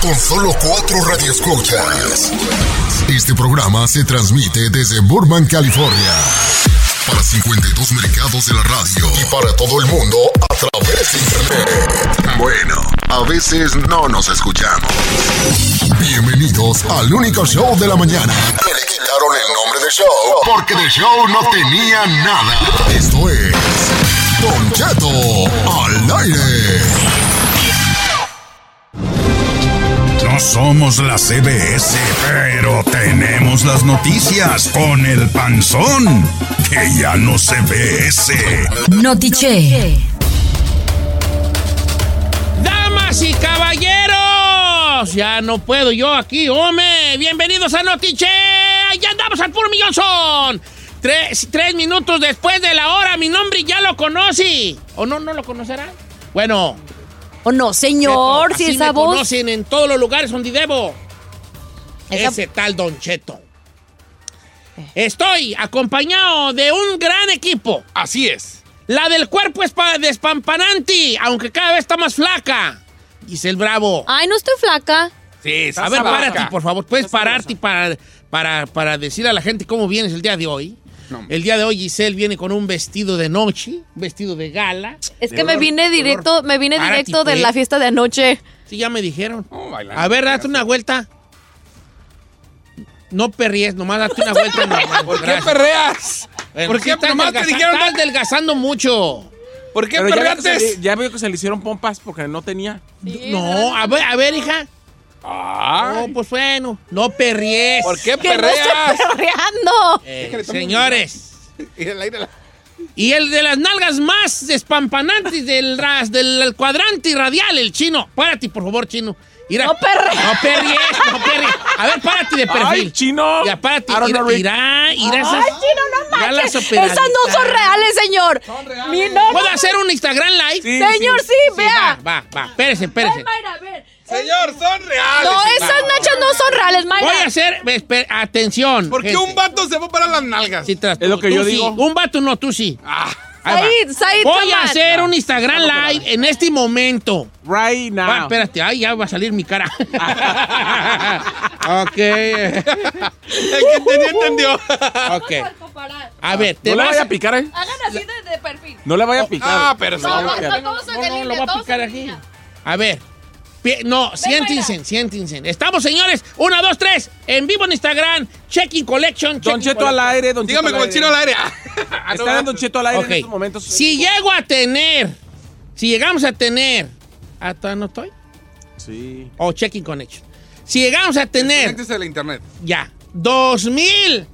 con solo cuatro radioescuchas. Este programa se transmite desde Burbank, California. Para 52 mercados de la radio y para todo el mundo a través de internet. Bueno, a veces no nos escuchamos. Bienvenidos al único show de la mañana. Que le quitaron el nombre de show porque de show no tenía nada. Esto es Don Cheto al aire. No somos la CBS, pero tenemos las noticias con el panzón, que ya no se ve ese. Notiche. Damas y caballeros, ya no puedo yo aquí, hombre. Bienvenidos a Notiche. Ya andamos al puro millón son. Tres, tres minutos después de la hora, mi nombre ya lo conocí. ¿O no, no lo conocerán? Bueno, ¿O no, señor? Cheto, Si esa me voz. conocen en todos los lugares donde debo. Esa- Ese tal Don Cheto. Estoy acompañado de un gran equipo. Así es. La del cuerpo es pa- despampanante, aunque cada vez está más flaca. Giselle Bravo. Ay, no estoy flaca. Sí, A ver, párate, por favor. ¿Puedes pararte para, para, para decir a la gente cómo vienes el día de hoy? No. El día de hoy Giselle viene con un vestido de noche, un vestido de gala. Es que me vine directo, me vine directo de la fiesta de anoche. Sí, ya me dijeron. Oh, bailando. A ver, date una vuelta. No perries, nomás date una vuelta. normal. ¿Por qué perreas? Bueno, ¿Por sí qué estás nomás te dijeron Estás adelgazando mucho. ¿Por qué ya perreaste? le- ya veo que se le hicieron pompas porque no tenía. no, a ver, a ver, hija. Ay, No, pues bueno, no perries. ¿Por qué ¡Que no perreas? perreando! Eh, señores. Y el aire la- Y el de las nalgas más despampanantes del, ras, del cuadrante radial, el chino. Párate, por favor, chino. Mira, No perre- No perries, no perries. A ver, párate de perfil. ¡Ay, chino! Ya, párate. Irá, irá, irá esas. ¡Ay, chino, no manches! Esas no son reales, señor. Mi no, ¿Puedo hacer un Instagram live? Sí, Señor, sí, Sí, vea. Va, va, va. Espérese, espérese. Ven, Mayra, a ver. Señor, son reales. No, esas nachas no son reales, Mayra. Voy a hacer. esper- atención. ¿Por qué gente. un vato se va para las nalgas? Sí, tras- Es lo que yo sí. digo. Un vato no, tú sí. Ah, Ahí va. Said, Said, Voy a hacer un Instagram live en este momento. Right now. Va, espérate, ay, ya va a salir mi cara. ok. el que entendió, entendió. ok. A ver, te no le vas vaya a... picar, ¿eh? Hagan así de, de perfil. No le vaya a picar. Ah, pero No, no, no, No, no, lo línea, voy a todos picar en aquí. línea. A ver. Pi- No, siéntense, siéntense. Estamos, señores. Una, dos, tres. En vivo en Instagram. Checking Collection. Don Cheto al aire, Don Dígame como el chino al aire. No, Está dando Don Cheto al aire en estos momentos. Si llego a tener, si llegamos a tener, ¿hasta no estoy? Sí. O Checking Connection. Si llegamos a tener, Conéctese al internet. ya, dos mil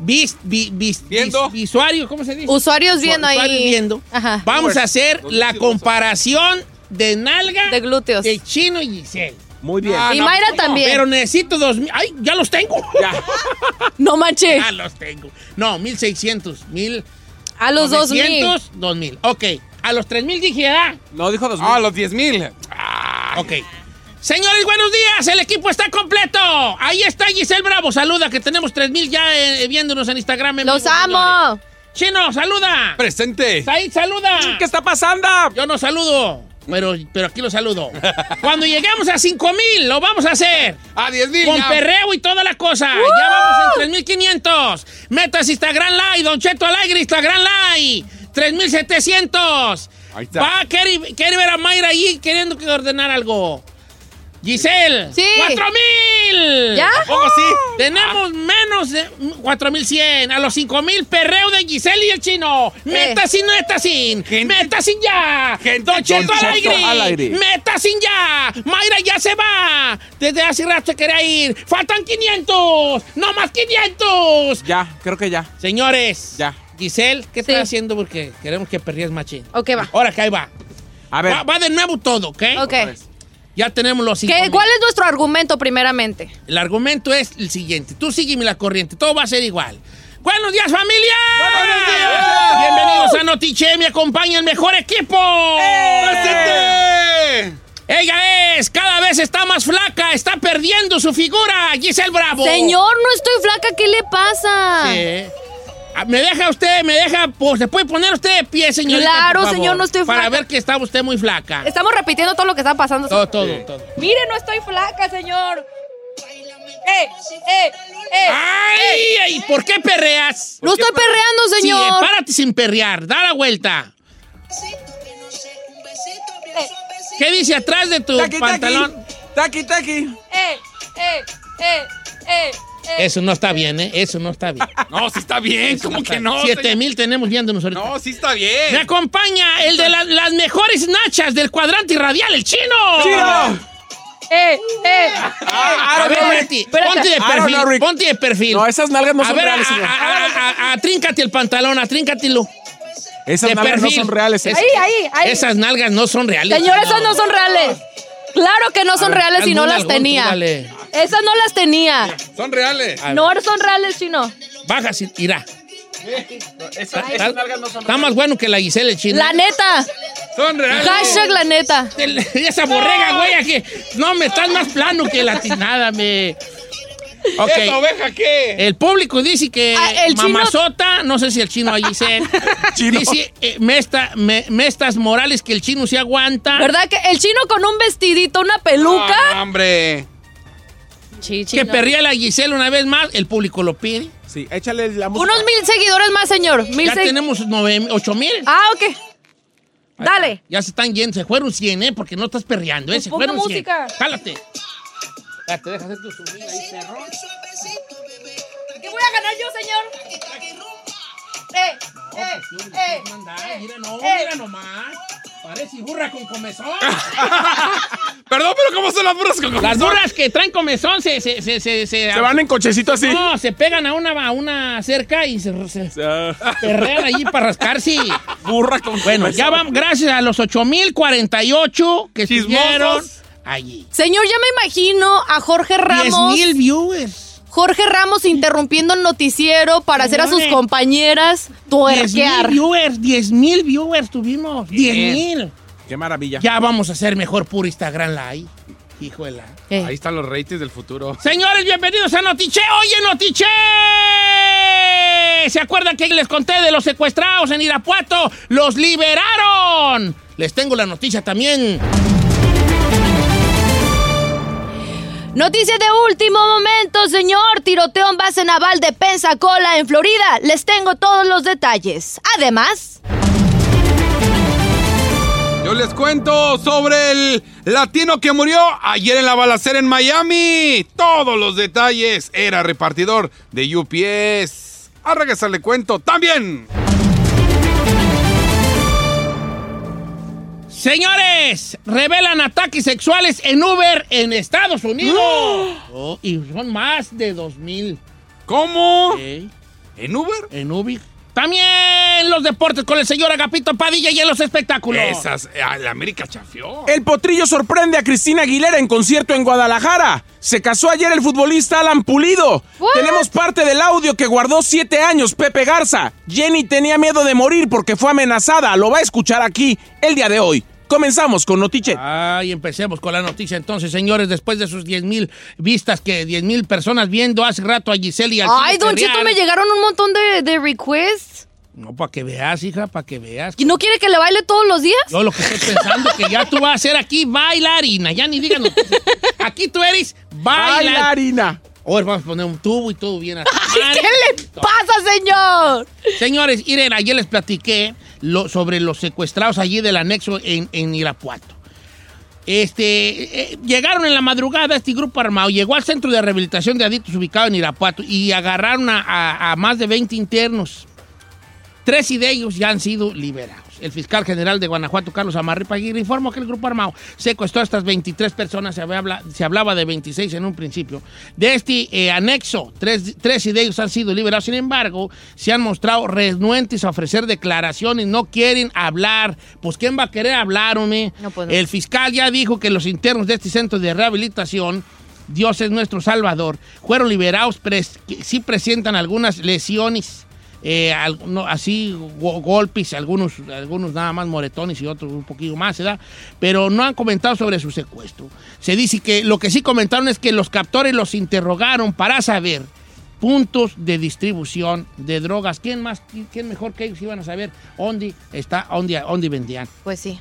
vis, vi- vis- Viendo. vis- visuarios, ¿cómo se dice? Usuarios viendo Usuarios ahí. viendo. Ajá. Vamos a hacer la comparación de nalga De glúteos. de Chino y Giselle. Muy bien. Ah, Y no, Mayra también. Pero necesito dos mil. ¡Ay, ya los tengo! Ya. No manches. Ya los tengo. No, mil seiscientos, mil. A los dos mil. dos mil. Ok. A los tres mil dije, ¿ah? No, dijo dos Ah, mil. los 10 mil. Ok. Señores, buenos días. El equipo está completo. Ahí está Giselle Bravo. Saluda, que tenemos 3000 ya eh, viéndonos en Instagram. en Los vivo, señores. amo. Chino, saluda. Presente. Said, saluda. ¿Qué está pasando? Yo no saludo, pero, pero aquí lo saludo. Cuando lleguemos a 5000, lo vamos a hacer. Ah, 10 mil. Con ya. perreo y toda la cosa. Ya vamos en 3500. Metas Instagram Live, Don Cheto Alegre, Instagram Live. 3700. Ahí está. Va, quiere, quiere ver a Mayra ahí queriendo que ordenar algo. Giselle. Sí. 4000. ¿Ya? ¿Cómo sí? Tenemos menos de 4100. A los 5000 perreo de Giselle y el chino. Meta sin, meta sin. Meta sin ya. Gente- Don Cheto Don al Cheto aire. al aire. Meta sin ya. Mayra ya se va. Desde hace rato se quería ir. Faltan 500. No más 500. Ya, creo que ya. Señores. Ya. Giselle, ¿qué Sí. estás haciendo? Porque queremos que perrías machín. Ok, va. Ahora que ahí va. A ver. Va, va de nuevo todo, ¿ok? Ok. Ya tenemos los ¿Qué, 5000. ¿Cuál es nuestro argumento primeramente? El argumento es el siguiente. Tú sígueme la corriente. Todo va a ser igual. ¡Buenos días, familia! ¡Buenos días! Bienvenidos a Notiche. Me acompaña el mejor equipo. ¡Presente! Ella es, cada vez está más flaca. Está perdiendo su figura. Giselle Bravo. Señor, no estoy flaca, ¿qué le pasa? Sí. Ah, ¿Me deja usted, me deja, pues, se puede poner usted de pie, señorita? Claro, por favor? señor, no estoy Para flaca. ver que está usted muy flaca. Estamos repitiendo todo lo que está pasando. Todo, todo, todo. Mire, no estoy flaca, señor. ¡Eh! ¡Eh! ¡Eh! ¡Ay! ay, ¿Por qué perreas? ¡No estoy perreando, Sí, eh, señor! párate sin perrear, da la vuelta. ¿Qué dice atrás de tu Taqui, pantalón? Taqui, taqui. ¡Eh! ¡Eh! ¡Eh! ¡Eh! ¡Eh! Eso no está bien, ¿eh? Eso no está bien. No, sí está bien. ¿Cómo que no? Siete señor? mil tenemos viéndonos ahorita. No, sí está Me bien. acompaña el de la- las mejores nachas del cuadrante radial, el chino. ¡Chino! ¡Eh! ¡Eh! A ver, Betty, Espérate. ponte de perfil, know, ponte de perfil. No, esas nalgas no a son ver, reales, a- señor. atríncate el pantalón, atríncatelo. Esas de nalgas no son reales. Es- Ahí, ahí, ahí. Esas nalgas no son reales. Señor, esas no son reales. Claro que no son reales y no las tú tenía. dale. Esas no las tenía. Son reales. No son reales, chino. Baja, irá. Esas, nalgas no son Está más bueno que la Giselle, el chino. La neta. Son reales. Hashtag la neta. El- Esa borrega, güey, aquí. No, me estás más plano que la tinada, me. Ok. ¿Esa oveja qué? El público dice que Ah, el chino- mamazota, no sé si el chino allí se. Chino. Dice eh, Mesta- me- Mestas Morales que el chino se aguanta. ¿Verdad que el chino con un vestidito, una peluca? Ah, hombre. Sí, Que perría la Giselle una vez más, el público lo pide. Sí, échale la música. Unos mil seguidores más, señor. Mil Ya tenemos nueve, ocho mil. Ah, ok. Dale. Ya se están yendo, se fueron 100, ¿eh? Porque no estás perreando, ¿eh? Pues Se fueron 100. música. Jálate. Ya te dejas hacer tu subida ahí, perro. ¿Qué voy a ganar yo, señor? Eh, eh, eh, eh, Mira, no, eh. mira nomás. Parece burra con comezón. Perdón, pero ¿cómo son las burras con Las burras que traen comezón se, se, se, se, se- Se van en cochecito así. No, se pegan a una, a una cerca y se, se perrean allí para rascarse. Burra con Bueno, comezón. ya vamos, gracias a los 8048 que Chismosos. estuvieron allí. Señor, ya me imagino a Jorge 10 Ramos. mil viewers. Jorge Ramos interrumpiendo el noticiero para hacer a sus compañeras 10 mil tuerquear. viewers, 10 mil viewers tuvimos. 10 mil. Qué maravilla. Ya vamos a hacer mejor puro Instagram Live. Híjole. Eh, Ahí están los ratings del futuro. Señores, bienvenidos a Notiche. Oye, Notiche. ¿Se acuerdan que les conté de los secuestrados en Irapuato? ¡Los liberaron! Les tengo la noticia también. Noticia de último momento, señor. Tiroteo en base naval de Pensacola, en Florida. Les tengo todos los detalles. Además, Yo les cuento sobre el latino que murió ayer en la balacera en Miami. Todos los detalles. Era repartidor de UPS. A regresar le cuento también. Señores, revelan ataques sexuales en Uber en Estados Unidos. Oh, y son más de 2000 ¿Cómo? ¿eh? ¿En Uber? en Uber. También los deportes con el señor Agapito Padilla y en los espectáculos. Esas. ah, La América chafió. El potrillo sorprende a Cristina Aguilera en concierto en Guadalajara. Se casó ayer el futbolista Alan Pulido. What? Tenemos parte del audio que guardó siete años Pepe Garza. Jenny tenía miedo de morir porque fue amenazada. Lo va a escuchar aquí el día de hoy. Comenzamos con Notiche. Ay, empecemos con la noticia entonces, señores, después de sus 10 mil vistas que 10 mil personas viendo hace rato a Giselle y al ay, Chino Don Cheto, perrear. me llegaron un montón de, de requests. No, para que veas, hija, para que veas. ¿Y no quiere que le baile todos los días? Yo lo que estoy pensando que ya tú vas a ser aquí bailarina, ya ni digan noticias. Aquí tú eres bailarina. Bailarina. Ahora vamos a poner un tubo y todo bien. madre. ¿Qué le pasa, señor? Señores, miren, ayer les platiqué lo- sobre los secuestrados allí del anexo en, Irapuato. Este, eh, llegaron en la madrugada este grupo armado, llegó al centro de rehabilitación de adictos ubicado en Irapuato y agarraron a, a- a más de 20 internos. Tres de ellos ya han sido liberados. El fiscal general de Guanajuato, Carlos Amarripa Aguirre, informó que el grupo armado secuestró a estas 23 personas. Se, habla- se hablaba de 26 en un principio. De este eh, anexo, tres, tres de ellos han sido liberados. Sin embargo, se han mostrado renuentes a ofrecer declaraciones. No quieren hablar. Pues, ¿quién va a querer hablar, hombre? No puedo. El fiscal ya dijo que los internos de este centro de rehabilitación Dios es nuestro Salvador, fueron liberados, pres- sí presentan algunas lesiones, eh, no, así go- golpes, algunos, algunos nada más moretones y otros un poquito más, ¿verdad? Pero no han comentado sobre su secuestro. Se dice que lo que sí comentaron es que los captores los interrogaron para saber puntos de distribución de drogas. ¿Quién más, quién mejor que ellos iban a saber dónde está, dónde, dónde vendían? Pues sí.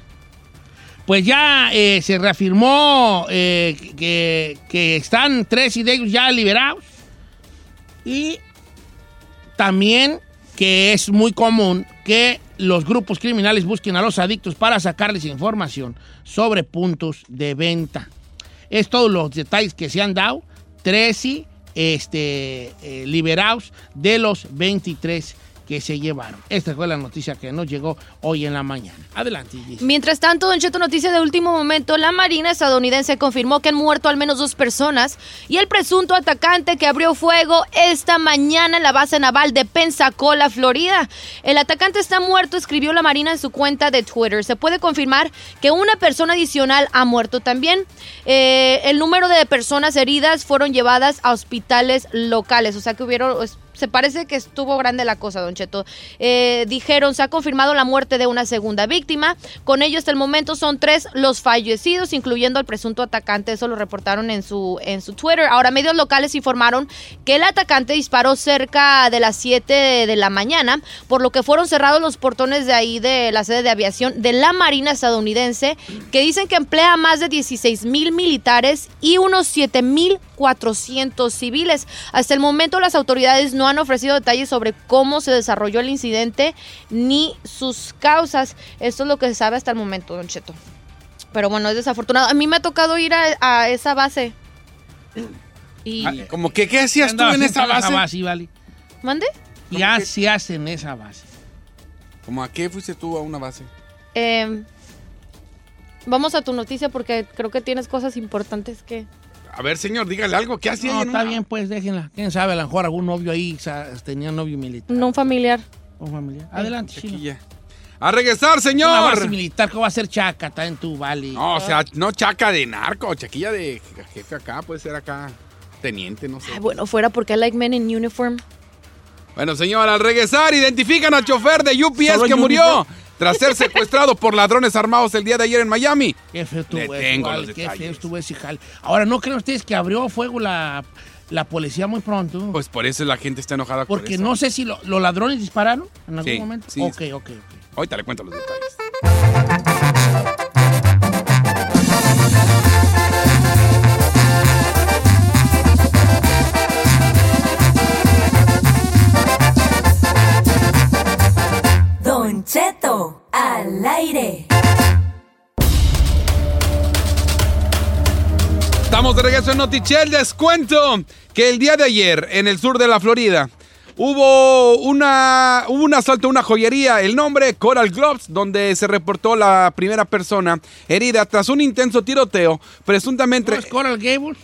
Pues ya eh, se reafirmó eh, que, que están tres de ellos ya liberados y también que es muy común que los grupos criminales busquen a los adictos para sacarles información sobre puntos de venta. Es todos los detalles que se han dado. 13 este, eh, liberados de los 23 que se llevaron. Esta fue la noticia que nos llegó hoy en la mañana. Adelante. Mientras tanto, Don Cheto, noticia de último momento, la Marina estadounidense confirmó que han muerto al menos dos personas y el presunto atacante que abrió fuego esta mañana en la base naval de Pensacola, Florida. El atacante está muerto, escribió la Marina en su cuenta de Twitter. Se puede confirmar que una persona adicional ha muerto también. Eh, el número de personas heridas fueron llevadas a hospitales locales, o sea que hubieron pues, se parece que estuvo grande la cosa, Don Cheto. Eh, dijeron, se ha confirmado la muerte de una segunda víctima. Con ello, hasta el momento son tres los fallecidos, incluyendo al presunto atacante. Eso lo reportaron en su, en su Twitter. Ahora, medios locales informaron que el atacante disparó cerca de las 7 de, la mañana, por lo que fueron cerrados los portones de ahí de la sede de aviación de la Marina estadounidense, que dicen que emplea más de 16 mil militares y unos 7 mil 400 civiles. Hasta el momento las autoridades no han ofrecido detalles sobre cómo se desarrolló el incidente ni sus causas. Esto es lo que se sabe hasta el momento, Don Cheto. Pero bueno, es desafortunado. A mí me ha tocado ir a, a esa base. Y... Ah, Como que, ¿qué hacías tú en esa en base? vale. ¿Mande? Ya se hacen esa base. ¿Cómo a qué fuiste tú a una base? Eh, vamos a tu noticia porque creo que tienes cosas importantes que... A ver, señor, dígale algo. ¿Qué hacía No, está una- bien, pues déjenla. Quién sabe, a lo mejor algún novio ahí tenía novio militar No un familiar. o familiar. Adelante, chino. Chiquilla. A regresar, Una base señor. militar que va a ser chaca, está en tu vale. No, o sea, no chaca de narco, chaquilla de jefe acá, puede ser acá teniente, no sé. Ay, bueno, fuera porque I like men in uniform. Bueno, señor, al regresar, identifican al chofer de UPS Solo que murió. Tras ser secuestrado por ladrones armados el día de ayer en Miami. Qué feo estuvo tengo vale, los qué detalles. feo estuvo ese jale. Ahora, ¿no creen ustedes que abrió fuego la, la policía muy pronto? Pues por eso la gente está enojada por Porque eso. no sé si lo- los ladrones dispararon en algún Sí, momento. sí. ok, ok, ok. Ahorita le cuento los detalles. Cheto, al aire. Estamos de regreso en Notichel. Les cuento que el día de ayer, en el sur de la Florida, hubo, una, hubo un asalto a una joyería. El nombre, Coral Gloves, donde se reportó la primera persona herida tras un intenso tiroteo, presuntamente... ¿No es Coral Gables?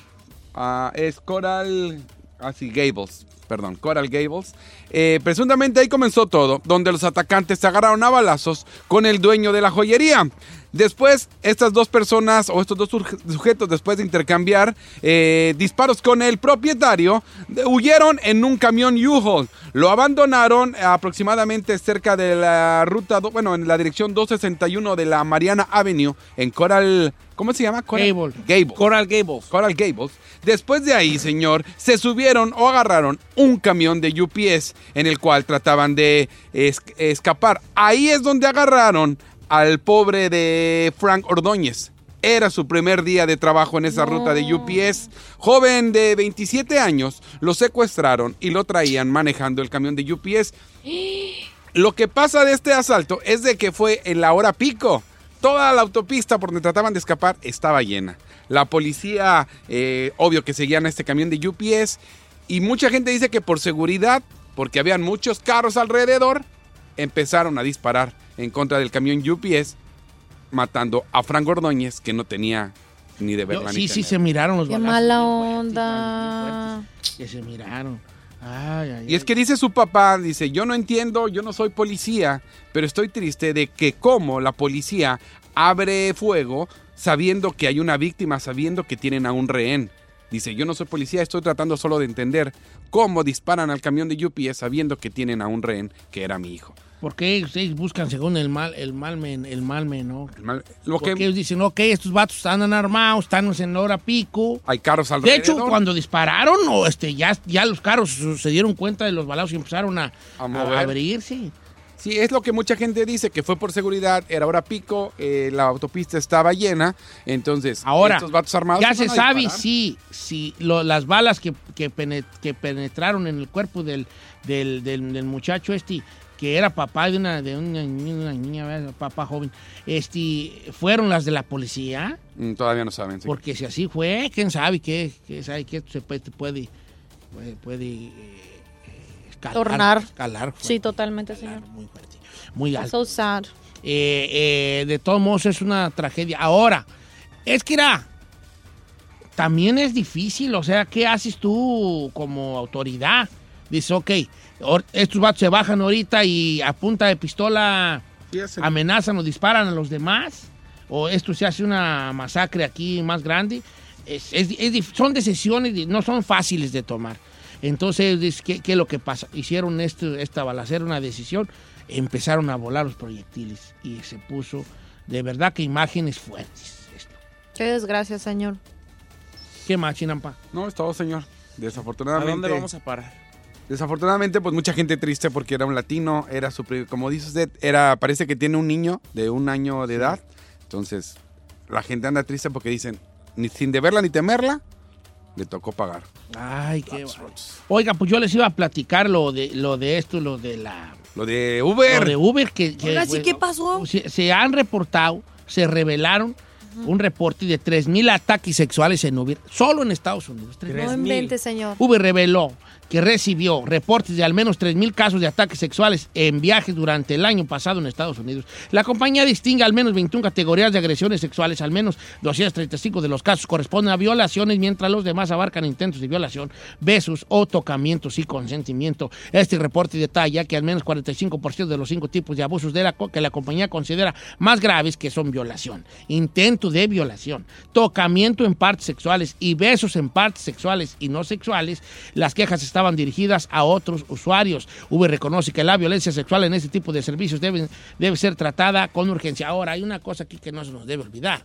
Ah, es Coral. Así, Gables. Perdón, Coral Gables. Eh, presuntamente ahí comenzó todo, donde los atacantes se agarraron a balazos con el dueño de la joyería. Después, estas dos personas o estos dos sujetos, después de intercambiar eh, disparos con el propietario, huyeron en un camión U-Haul. Lo abandonaron aproximadamente cerca de la ruta, bueno, en la dirección 261 de la Mariana Avenue, en Coral. ¿Cómo se llama? Coral Gable. Gables. Coral Gables. Coral Gables. Después de ahí, señor, se subieron o agarraron un camión de UPS en el cual trataban de es- escapar. Ahí es donde agarraron al pobre de Frank Ordóñez. Era su primer día de trabajo en esa ruta de UPS. Joven de 27 años, lo secuestraron y lo traían manejando el camión de UPS. Lo que pasa de este asalto es de que fue en la hora pico. Toda la autopista por donde trataban de escapar estaba llena. La policía, eh, obvio que seguían a este camión de UPS. Y mucha gente dice que por seguridad, porque habían muchos carros alrededor, empezaron a disparar en contra del camión UPS, matando a Frank Ordóñez, que no tenía ni de Yo- verla ni sí, sí, se miraron los Qué balazos. mala onda. fuertes, Que se miraron. Ay, ay, Y es ay. que dice su papá, dice, yo no entiendo, yo no soy policía, pero estoy triste de que como la policía abre fuego sabiendo que hay una víctima, sabiendo que tienen a un rehén. Dice, yo no soy policía, estoy tratando solo de entender cómo disparan al camión de UPS sabiendo que tienen a un rehén que era mi hijo. ¿Por qué ustedes buscan según el mal, el mal men, el mal menor? El mal- Lo Porque que ellos dicen, ok, estos vatos están armados, están en hora pico. hay carros De alrededor. hecho, cuando dispararon, o este, ya, ya los carros se dieron cuenta de los balazos y empezaron a, A a mover. abrirse. Sí, es lo que mucha gente dice, que fue por seguridad, era hora pico, eh, la autopista estaba llena, entonces Ahora, estos vatos armados ya se sabe si, si lo- las balas que, que, que penetraron en el cuerpo del, del, del- del muchacho este, que era papá de una, de una, niña, una niña, papá joven, este, fueron las de la policía. Mm, Todavía no saben. sí. Porque si así fue, quién sabe qué, qué sabe que se puede, puede, puede, puede, eh, escalar. Tornar. escalar Sí, totalmente, escalar señor. Muy fuerte, muy alto. So sad. Eh, eh, de todos modos es una tragedia. Ahora, es que era, también es difícil, o sea, ¿qué haces tú como autoridad? Dices, ok, estos vatos se bajan ahorita y a punta de pistola amenazan o disparan a los demás, o esto se hace una masacre aquí más grande. Es- es- es dif- son decisiones, no son fáciles de tomar. Entonces, es- ¿qué, qué es lo que pasa? Hicieron esto, esta balacera, una decisión, empezaron a volar los proyectiles y se puso, de verdad que imágenes fuertes. Esto. Qué desgracia, señor. ¿Qué más, Chinampa? No, es todo, señor. ¿A Desafortunadamente. dónde vamos a parar? Desafortunadamente, pues mucha gente triste porque era un latino, era su como dice usted, era, parece que tiene un niño de un año de edad. Entonces, la gente anda triste porque dicen, ni sin deberla ni temerla, le tocó pagar. Ay, qué. Oiga, pues yo les iba a platicar lo de, lo de esto, lo de la... Lo de Uber. Lo de Uber que... que, Ahora sí, pues, ¿qué pasó? Se, se han reportado, se revelaron un reporte de 3.000 ataques sexuales en Uber, solo en Estados Unidos. 3,000. No invente, señor. Uber reveló que recibió reportes de al menos 3.000 casos de ataques sexuales en viajes durante el año pasado en Estados Unidos. La compañía distingue al menos 21 categorías de agresiones sexuales, al menos 235 de los casos corresponden a violaciones, mientras los demás abarcan intentos de violación, besos o tocamientos y consentimiento. Este reporte detalla que al menos 45% de los cinco tipos de abusos de la co- que la compañía considera más graves que son violación, intento de violación, tocamiento en partes sexuales y besos en partes sexuales y no sexuales, las quejas estaban dirigidas a otros usuarios. Uber reconoce que la violencia sexual en este tipo de servicios debe, debe ser tratada con urgencia. Ahora, hay una cosa aquí que no se nos debe olvidar.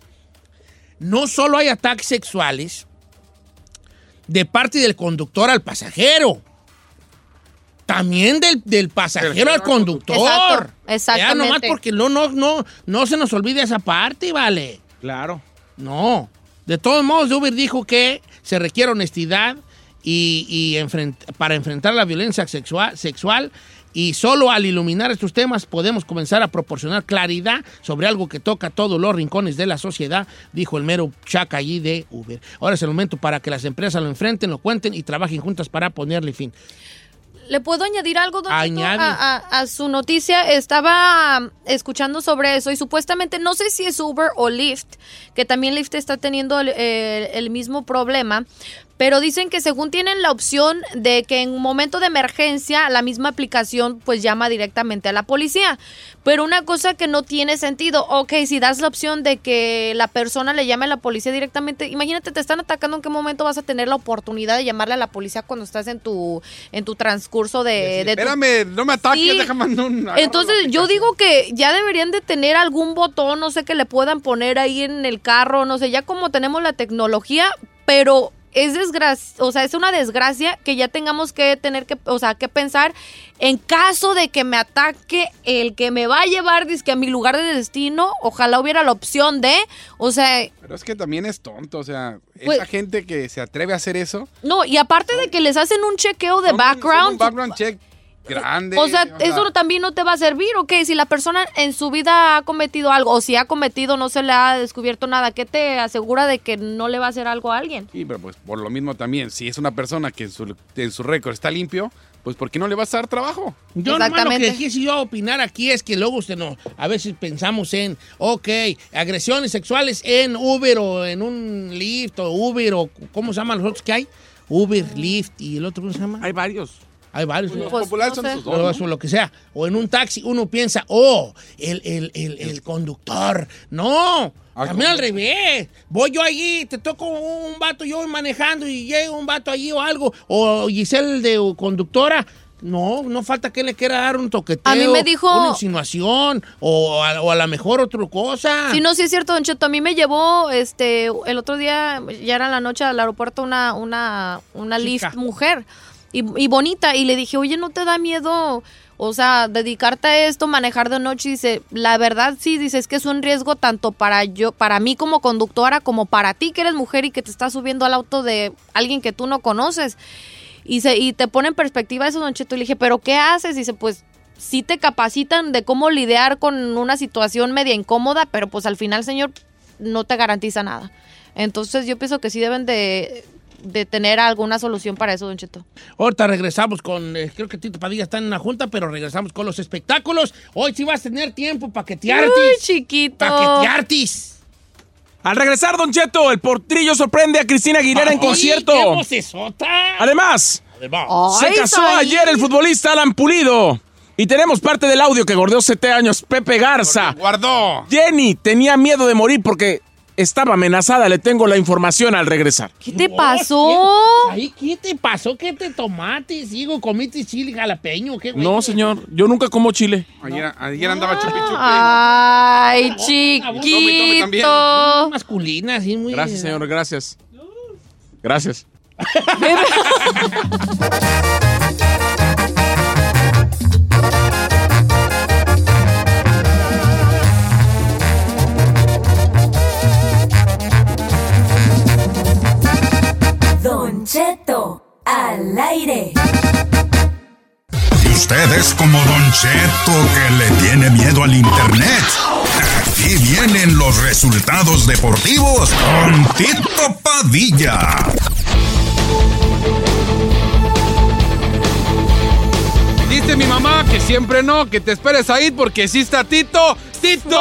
No solo hay ataques sexuales de parte del conductor al pasajero, también del, del pasajero al conductor. Exacto, Ya exactamente. nomás porque no, no, no, no se nos olvide esa parte, vale. Claro. No. De todos modos, Uber dijo que se requiere honestidad y, para enfrentar la violencia sexual, sexual y solo al iluminar estos temas podemos comenzar a proporcionar claridad sobre algo que toca todos los rincones de la sociedad, dijo el mero chaca allí de Uber. Ahora es el momento para que las empresas lo enfrenten, lo cuenten y trabajen juntas para ponerle fin. ¿Le puedo añadir algo, don Cheto, Añade. a, a- a su noticia? Estaba um, escuchando sobre eso y supuestamente, no sé si es Uber o Lyft, que también Lyft está teniendo el, el- el mismo problema, pero dicen que según tienen la opción de que en un momento de emergencia la misma aplicación pues llama directamente a la policía. Pero una cosa que no tiene sentido, ok, si das la opción de que la persona le llame a la policía directamente, imagínate, te están atacando, ¿en qué momento vas a tener la oportunidad de llamarle a la policía cuando estás en tu, en tu transcurso de... de tu- Espérame, no me ataques, Sí. déjame un... Entonces yo digo que ya deberían de tener algún botón, no sé, que le puedan poner ahí en el carro, no sé, ya como tenemos la tecnología, pero es desgracia, o sea, es una desgracia que ya tengamos que tener que, o sea, que pensar en caso de que me ataque el que me va a llevar dizque a mi lugar de destino, ojalá hubiera la opción de, o sea, Pero es que también es tonto, o sea, Pues- esa gente que se atreve a hacer eso... no, y aparte de que les hacen un chequeo de son un- son background, Un background check grande. O sea, eso también no te va a servir, ¿ok? Si la persona en su vida ha cometido algo, o si ha cometido, no se le ha descubierto nada, ¿qué te asegura de que no le va a hacer algo a alguien? Sí, pero pues por lo mismo también, si es una persona que en su, en su récord está limpio, pues ¿por qué no le vas a dar trabajo? Yo nomás lo que quise yo opinar aquí es que luego usted no, a veces pensamos en, ok, agresiones sexuales en Uber o en un Lyft o Uber o ¿cómo se llaman los otros que hay? Uber, Lyft y el otro, ¿cómo se llama? Hay varios. Hay varios. Los Pues, populares no son sé. esos dos, o ¿no? eso, lo que sea. O en un taxi uno piensa, oh, el, el, el, el conductor. No, Ah, también al revés. Voy yo allí, te toco un vato yo voy manejando y llega un vato allí o algo. O Giselle de conductora. No, no falta que le quiera dar un toqueteo. A mí me dijo- Una insinuación. O a, o a lo mejor otra cosa. Sí, no, sí es cierto, Don Cheto. A mí me llevó, este, el otro día, ya era en la noche al aeropuerto, una, una, una Chica. Lyft mujer y, y bonita. Y le dije, oye, ¿no te da miedo, o sea, dedicarte a esto, manejar de noche? Y dice, la verdad sí, dice, es que es un riesgo tanto para yo, para mí como conductora, como para ti que eres mujer y que te estás subiendo al auto de alguien que tú no conoces. Y, se, y te pone en perspectiva eso, Don Cheto. Y le dije, ¿pero qué haces? Dice, pues sí te capacitan de cómo lidiar con una situación media incómoda, pero pues al final, señor, no te garantiza nada. Entonces yo pienso que sí deben de, de tener alguna solución para eso, Don Cheto. Ahorita regresamos con, eh, creo que Tito Padilla está en una junta, pero regresamos con los espectáculos. Hoy sí vas a tener tiempo para que te Uy, chiquito. Para que te artis. Al regresar, Don Cheto, el portrillo sorprende a Cristina Aguilera en concierto. ¡Qué! Además, Además. se casó ayer el futbolista Alan Pulido. Y tenemos parte del audio que gordeó 7 años Pepe Garza. Guardó. Jenny tenía miedo de morir porque estaba amenazada. Le tengo la información al regresar. ¿Qué te No, pasó? ¿qué- Ay, ¿qué te pasó? ¿Qué te tomaste? Sigo, comiste chile jalapeño. ¿Qué güey? No, señor, yo nunca como chile. Ayer, ayer andaba chupi chupi. Ay, Tome, tome también. chiquito. Masculina, así muy. Gracias, señor, gracias. Gracias. Cheto al aire. Y usted es como Don Cheto que le tiene miedo al internet. Aquí vienen los resultados deportivos con Tito Padilla. Dice mi mamá que siempre no, que te esperes ahí porque sí está Tito. ¡Tito!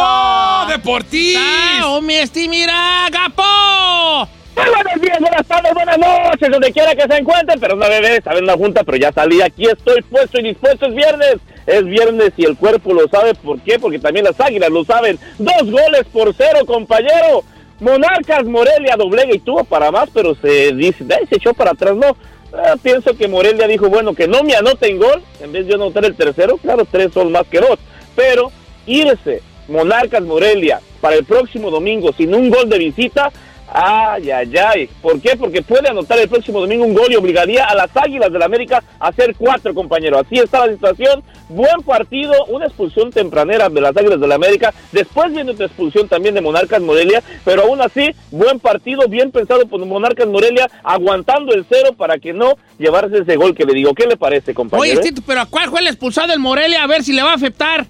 ¡Deportivo! ¡Ah, oh, mi esti, mira, Gapo! Muy buenas tardes, buenas noches, donde quiera que se encuentren. Pero una bebé, estaba en la junta, pero ya salí. Aquí estoy puesto y dispuesto. Es viernes. Es viernes y el cuerpo lo sabe. ¿Por qué? Porque también las águilas lo saben. Dos goles por cero, compañero. Monarcas Morelia doblega y tuvo para más, pero se dice, "Ay, se echó para atrás. No, Ah, pienso que Morelia dijo, bueno, que no me anoten gol. En vez de anotar el tercero, claro, tres son más que dos. Pero irse Monarcas Morelia para el próximo domingo sin un gol de visita, ay, ay, ay. ¿Por qué? Porque puede anotar el próximo domingo un gol y obligaría a las Águilas del América a hacer cuatro, compañero. Así está la situación. Buen partido, una expulsión tempranera de las Águilas del América. Después viene otra expulsión también de Monarcas Morelia. Pero aún así, buen partido, bien pensado por Monarcas Morelia, aguantando el cero para que no llevarse ese gol que le digo. ¿Qué le parece, compañero? Oye, Tito, pero ¿a cuál fue el expulsado del Morelia? A ver si le va a afectar.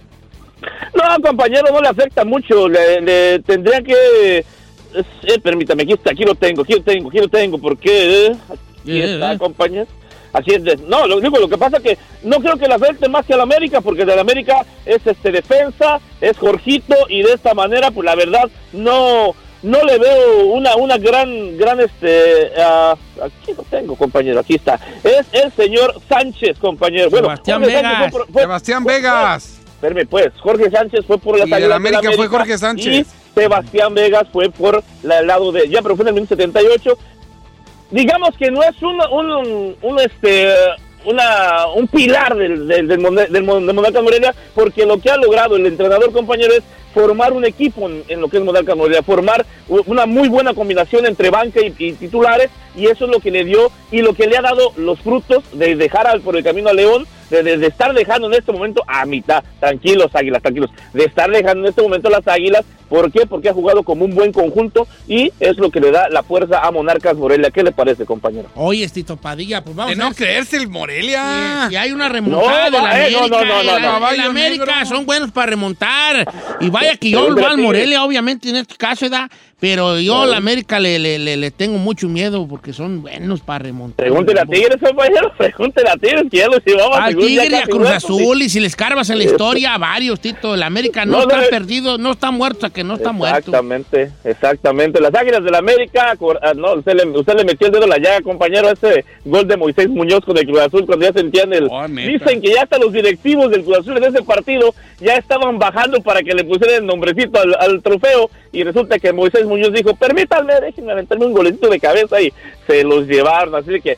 No, compañero, no le afecta mucho. Le, le tendría que. Eh, permítame, aquí está, aquí lo tengo, aquí lo tengo, aquí lo tengo, porque. Aquí Eh, está, eh. compañero. Así es. de- no, lo único, lo que pasa que no creo que le afecte más que al América, porque del América es este defensa, es Jorgito, y de esta manera, pues la verdad, no. No le veo una, una gran, gran, este, ah, aquí lo tengo, compañero, aquí está. Es el señor Sánchez, compañero. Bueno, Sebastián Jorge Vegas. fue por- fue- Sebastián fue- Vegas. Espérame, pues, Jorge Sánchez fue por las Y del Águilas América fue Jorge Sánchez. Y Sebastián Vegas fue por la- el lado de... Ya, pero fue en el minuto 78. Digamos que no es un, un, un, este... Una, un pilar del, del, del, del Mon- de Monarcas Morelia, porque lo que ha logrado el entrenador, compañero, es formar un equipo en, lo que es Monarcas Morelia, formar una muy buena combinación entre banca y, y titulares, y eso es lo que le dio y lo que le ha dado los frutos de dejar al, por el camino a León, de, de- de estar dejando en este momento a mitad, tranquilos águilas, tranquilos, de estar dejando en este momento las águilas, ¿por qué? Porque ha jugado como un buen conjunto y es lo que le da la fuerza a Monarcas Morelia. ¿Qué le parece, compañero? Oye, Tito Padilla, pues vamos De a no creerse el Morelia. si hay una remontada No, de la eh, América. no, no, no, no, no. el América negro. son buenos para remontar. Y vaya que yo voy al. Morelia, obviamente, en este caso, ¿verdad? Pero yo a la América le, le, le, le tengo mucho miedo porque son buenos para remontar. Pregúntele a Tigres, compañero. Pregúntele a Tigres que ya los llevaba. Al Tigre y a Cruz. Azul, y si les carvas en la historia a varios, Tito, el América no, No, está perdido, no está muerto, hasta que no está muerto. Exactamente, exactamente. Las Águilas del América, cor- ah, no, usted le, usted le metió el dedo en la llaga, compañero, ese gol de Moisés Muñoz con el Cruz Azul cuando ya sentían el... Oh. Dicen que ya hasta los directivos del Cruz Azul en ese partido ya estaban bajando para que le pusieran el nombrecito al, al trofeo y resulta que Moisés Muñoz dijo, permítanme, déjenme aventarme un golecito de cabeza y se los llevaron, así que...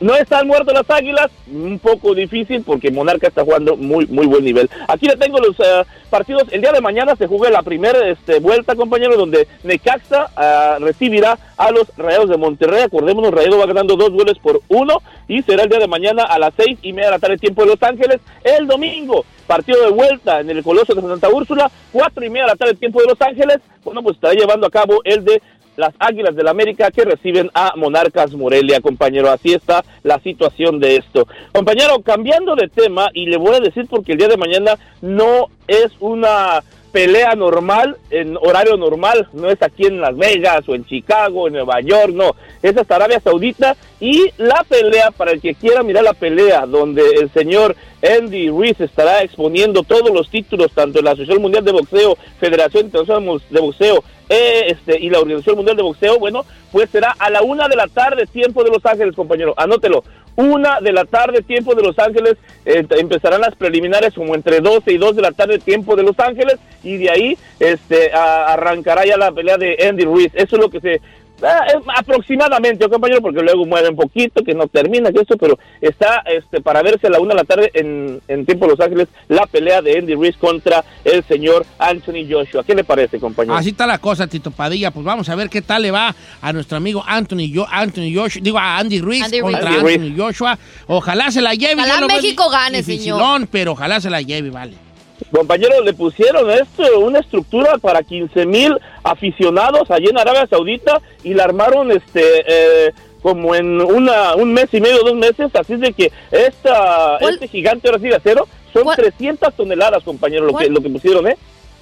No están muertos las águilas, un poco difícil porque Monarca está jugando muy muy buen nivel. Aquí le tengo los eh, partidos. El día de mañana se juega la primera este, vuelta, compañero, donde Necaxa ah, recibirá a los Rayados de Monterrey. Acordémonos, Rayado va ganando dos goles por uno y será el día de mañana a las seis y media de la tarde, tiempo de Los Ángeles. El domingo, partido de vuelta en el Coloso de Santa Úrsula, cuatro y media de la tarde, tiempo de Los Ángeles. Bueno, pues estará llevando a cabo el de las Águilas del América que reciben a Monarcas Morelia, compañero. Así está la situación de esto. Compañero, cambiando de tema, y le voy a decir porque el día de mañana no es una pelea normal, en horario normal, no es aquí en Las Vegas o en Chicago, en Nueva York, no, es hasta Arabia Saudita y la pelea, para el que quiera mirar la pelea, donde el señor Andy Ruiz estará exponiendo todos los títulos, tanto en la Asociación Mundial de Boxeo, Federación Internacional de Boxeo eh, este, y la Organización Mundial de Boxeo, bueno, pues será a la una de la tarde, tiempo de Los Ángeles, compañero, anótelo. Una de la tarde, tiempo de Los Ángeles, eh, empezarán las preliminares como entre 12 y 2 de la tarde, tiempo de Los Ángeles, y de ahí este, arrancará ya la pelea de Andy Ruiz. Eso es lo que se... ah, aproximadamente, ¿ok, compañero, porque luego mueve un poquito, que no termina, que eso, pero está este, para verse a la una de la tarde en, en tiempo de Los Ángeles la pelea de Andy Ruiz contra el señor Anthony Joshua. ¿Qué le parece, compañero? Así está la cosa, Tito Padilla. Pues vamos a ver qué tal le va a nuestro amigo Anthony, Yo- Anthony Joshua, digo a Andy Ruiz Andy contra Andy Ruiz. Anthony Joshua. Ojalá se la lleve. Ojalá México gane, dificilón, pero ojalá se la lleve, vale. Compañero, le pusieron esto, una estructura para 15 mil aficionados allí en Arabia Saudita y la armaron este eh, como en una, un mes y medio, dos meses, así es de que esta, ¿Cuál? este gigante ahora sí de acero son ¿Cuál? 300 toneladas, compañero, lo que, lo que pusieron, ¿eh?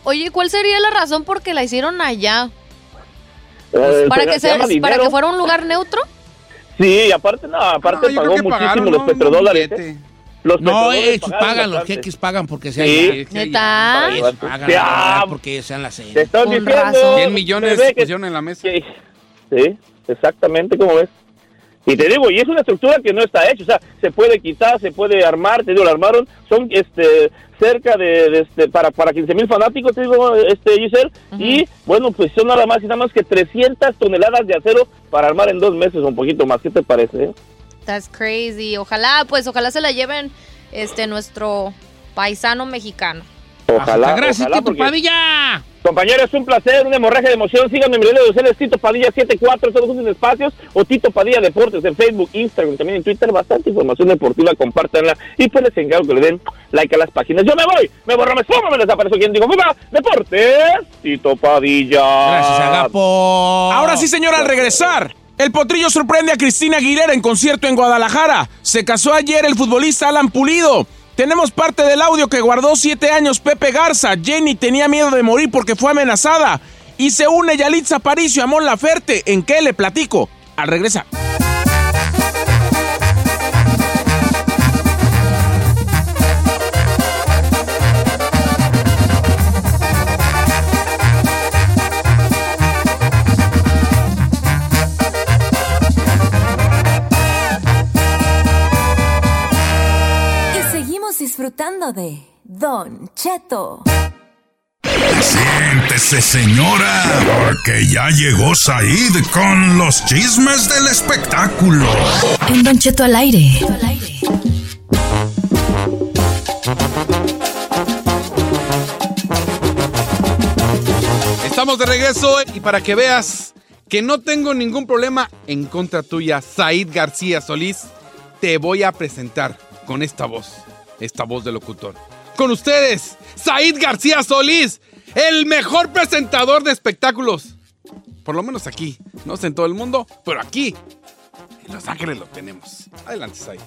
Oye, ¿cuál sería la razón por qué la hicieron allá? Eh, ¿Para se- que, se para dinero. que fuera un lugar neutro? Sí, aparte, no, aparte No, pagó muchísimo pagaron, los ¿no? petrodólares. Los No, ellos pagan, los jeques pagan porque Sí. sean allá. ¿Neta? Ellos pagan Sí, porque sean las Te seis. estoy Con diciendo. razón. 100 millones que- pusieron en la mesa. que- sí, exactamente como ves. Y te digo, y es una estructura que no está hecha, o sea, se puede quitar, se puede armar, te digo, lo armaron, son este cerca de, de este, para, para 15 mil fanáticos, te digo, este Giselle, y bueno, pues son nada más y nada más que 300 toneladas de acero para armar en dos meses o un poquito más, ¿qué te parece? eh? That's crazy. Ojalá, pues, ojalá se la lleven este nuestro paisano mexicano. Ojalá, Gracias, ojalá, Tito porque- Padilla. Compañero, es un placer, una hemorragia de emoción. Síganme en mis redes sociales, Tito Padilla 74, todos juntos en espacios, o Tito Padilla Deportes en Facebook, Instagram, también en Twitter. Bastante información deportiva, compártanla y pues les encargo que le den like a las páginas. Yo me voy, me borro, me sumo, me desaparezco. ¿Quién digo? ¡Viva! Deportes, Tito Padilla. Gracias, Agapo. Ahora sí, señor, al regresar. El potrillo sorprende a Cristina Aguilera en concierto en Guadalajara. Se casó ayer el futbolista Alan Pulido. Tenemos parte del audio que guardó siete años Pepe Garza. Jenny tenía miedo de morir porque fue amenazada. Y se une Yalitza Aparicio a Mon Laferte. ¿En qué le platico? Al regresar. Disfrutando de Don Cheto. Siéntese, señora, porque ya llegó Said con los chismes del espectáculo. En Don Cheto al aire. Estamos de regreso y para que veas que no tengo ningún problema en contra tuya, Said García Solís, te voy a presentar con esta voz, esta voz de locutor. Con ustedes, Said García Solís, el mejor presentador de espectáculos. Por lo menos aquí, no sé en todo el mundo, pero aquí, en Los Ángeles lo tenemos. Adelante, Said.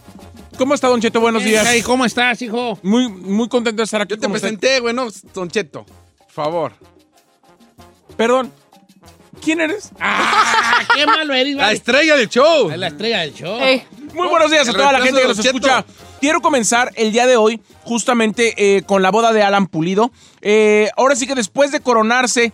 ¿Cómo está, Don Cheto? Buenos días. Hey, ¿Cómo estás, hijo? Muy, muy contento de estar aquí. Yo te presenté, bueno, Don Cheto, por favor. Perdón. ¿Quién eres? ¡Ah! ¡Qué malo eres, La estrella del show. Es la estrella del show. Muy buenos días a toda la gente que nos escucha. Quiero comenzar el día de hoy justamente eh, con la boda de Alan Pulido. Eh, ahora sí que después de coronarse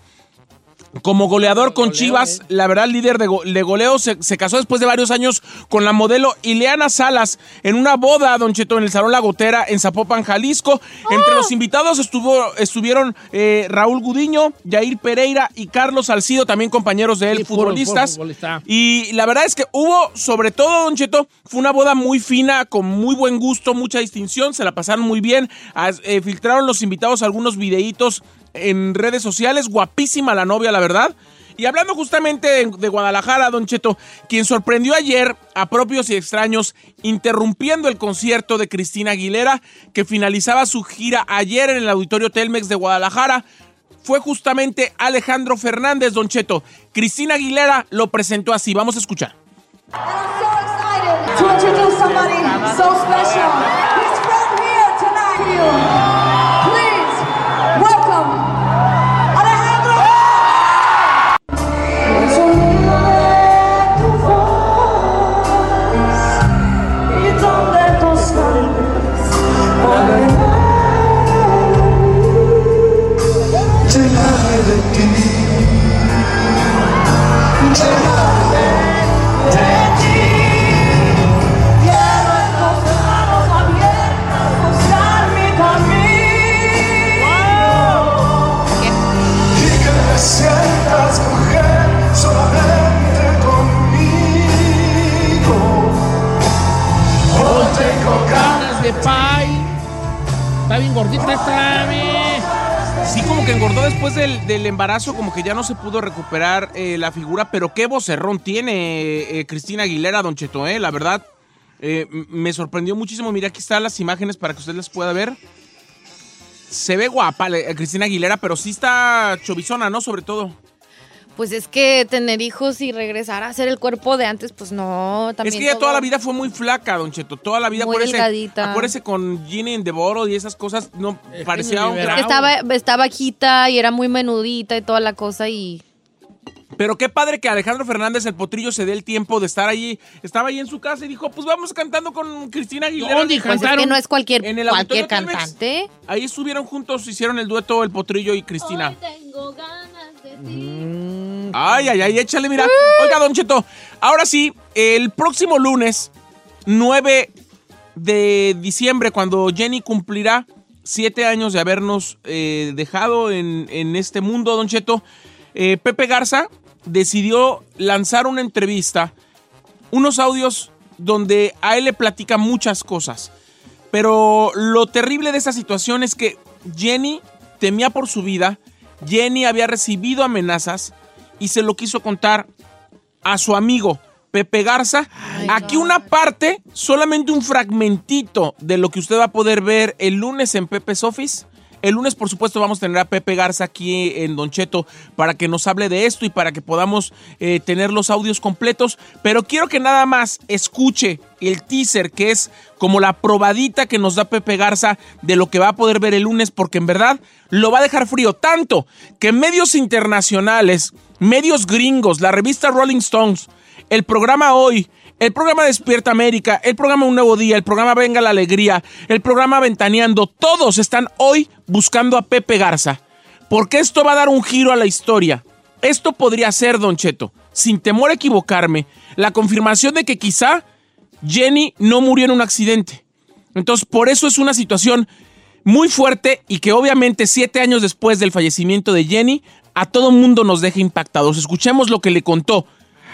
como goleador con goleo, Chivas, eh. la verdad líder de, go- de goleo, se, se casó después de varios años con la modelo Ileana Salas en una boda, Don Cheto, en el Salón La Gotera en Zapopan, Jalisco. Entre los invitados estuvo, estuvieron eh, Raúl Gudiño, Yair Pereira y Carlos Salcido, también compañeros de él, Sí, futbolistas. futbolista. Y la verdad es que hubo, sobre todo, Don Cheto, fue una boda muy fina, con muy buen gusto, mucha distinción, se la pasaron muy bien. As- eh, filtraron los invitados algunos videitos en redes sociales, guapísima la novia, la verdad. Y hablando justamente de, Guadalajara, Don Cheto, quien sorprendió ayer a propios y extraños, interrumpiendo el concierto de Cristina Aguilera, que finalizaba su gira ayer en el Auditorio Telmex de Guadalajara, fue justamente Alejandro Fernández, Don Cheto. Cristina Aguilera lo presentó así. Vamos a escuchar. So Está bien gordita esta, me. Sí, como que engordó después del, del embarazo, como que ya no se pudo recuperar eh, la figura, pero qué vocerrón tiene eh, Cristina Aguilera, Don Cheto, eh, la verdad. me sorprendió muchísimo. Mira, aquí están las imágenes para que usted las pueda ver. Se ve guapa Cristina Aguilera, pero sí está chovizona, ¿no? Sobre todo. Pues es que tener hijos y regresar a ser el cuerpo de antes, pues no, también. es que ella todo- toda la vida fue muy flaca, Don Cheto. Toda la vida, Muy acuérdese, delgadita. acuérdese con Ginny en Devoro y esas cosas, no Es parecía un estaba, está bajita y era muy menudita y toda la cosa y... Pero qué padre que Alejandro Fernández, el potrillo, se dé el tiempo de estar allí. Estaba ahí en su casa y dijo, pues vamos cantando con Cristina Aguilera. ¿Dónde Pues es que no es cualquier, En el cualquier cantante. Ahí estuvieron juntos, hicieron el dueto el potrillo y Cristina. tengo ganas Mm. Ay, ay, ay, échale, mira. Oiga, Don Cheto, ahora sí, el próximo lunes, 9 de diciembre, cuando Jenny cumplirá siete años de habernos eh, dejado en, en este mundo, Don Cheto, eh, Pepe Garza decidió lanzar una entrevista, unos audios donde a él le platica muchas cosas. Pero lo terrible de esta situación es que Jenny temía por su vida, Jenny había recibido amenazas y se lo quiso contar a su amigo Pepe Garza. Aquí una parte, solamente un fragmentito de lo que usted va a poder ver el lunes en Pepe's Office. El lunes, por supuesto, vamos a tener a Pepe Garza aquí en Don Cheto para que nos hable de esto y para que podamos eh, tener los audios completos. Pero quiero que nada más escuche el teaser, que es como la probadita que nos da Pepe Garza de lo que va a poder ver el lunes, porque en verdad lo va a dejar frío. Tanto que medios internacionales, medios gringos, la revista Rolling Stones, el programa Hoy, el programa Despierta América, el programa Un Nuevo Día, el programa Venga la Alegría, el programa Ventaneando, todos están hoy buscando a Pepe Garza. Porque esto va a dar un giro a la historia. Esto podría ser, Don Cheto, sin temor a equivocarme, la confirmación de que quizá Jenny no murió en un accidente. Entonces, por eso es una situación muy fuerte y que obviamente siete años después del fallecimiento de Jenny, a todo mundo nos deja impactados. Escuchemos lo que le contó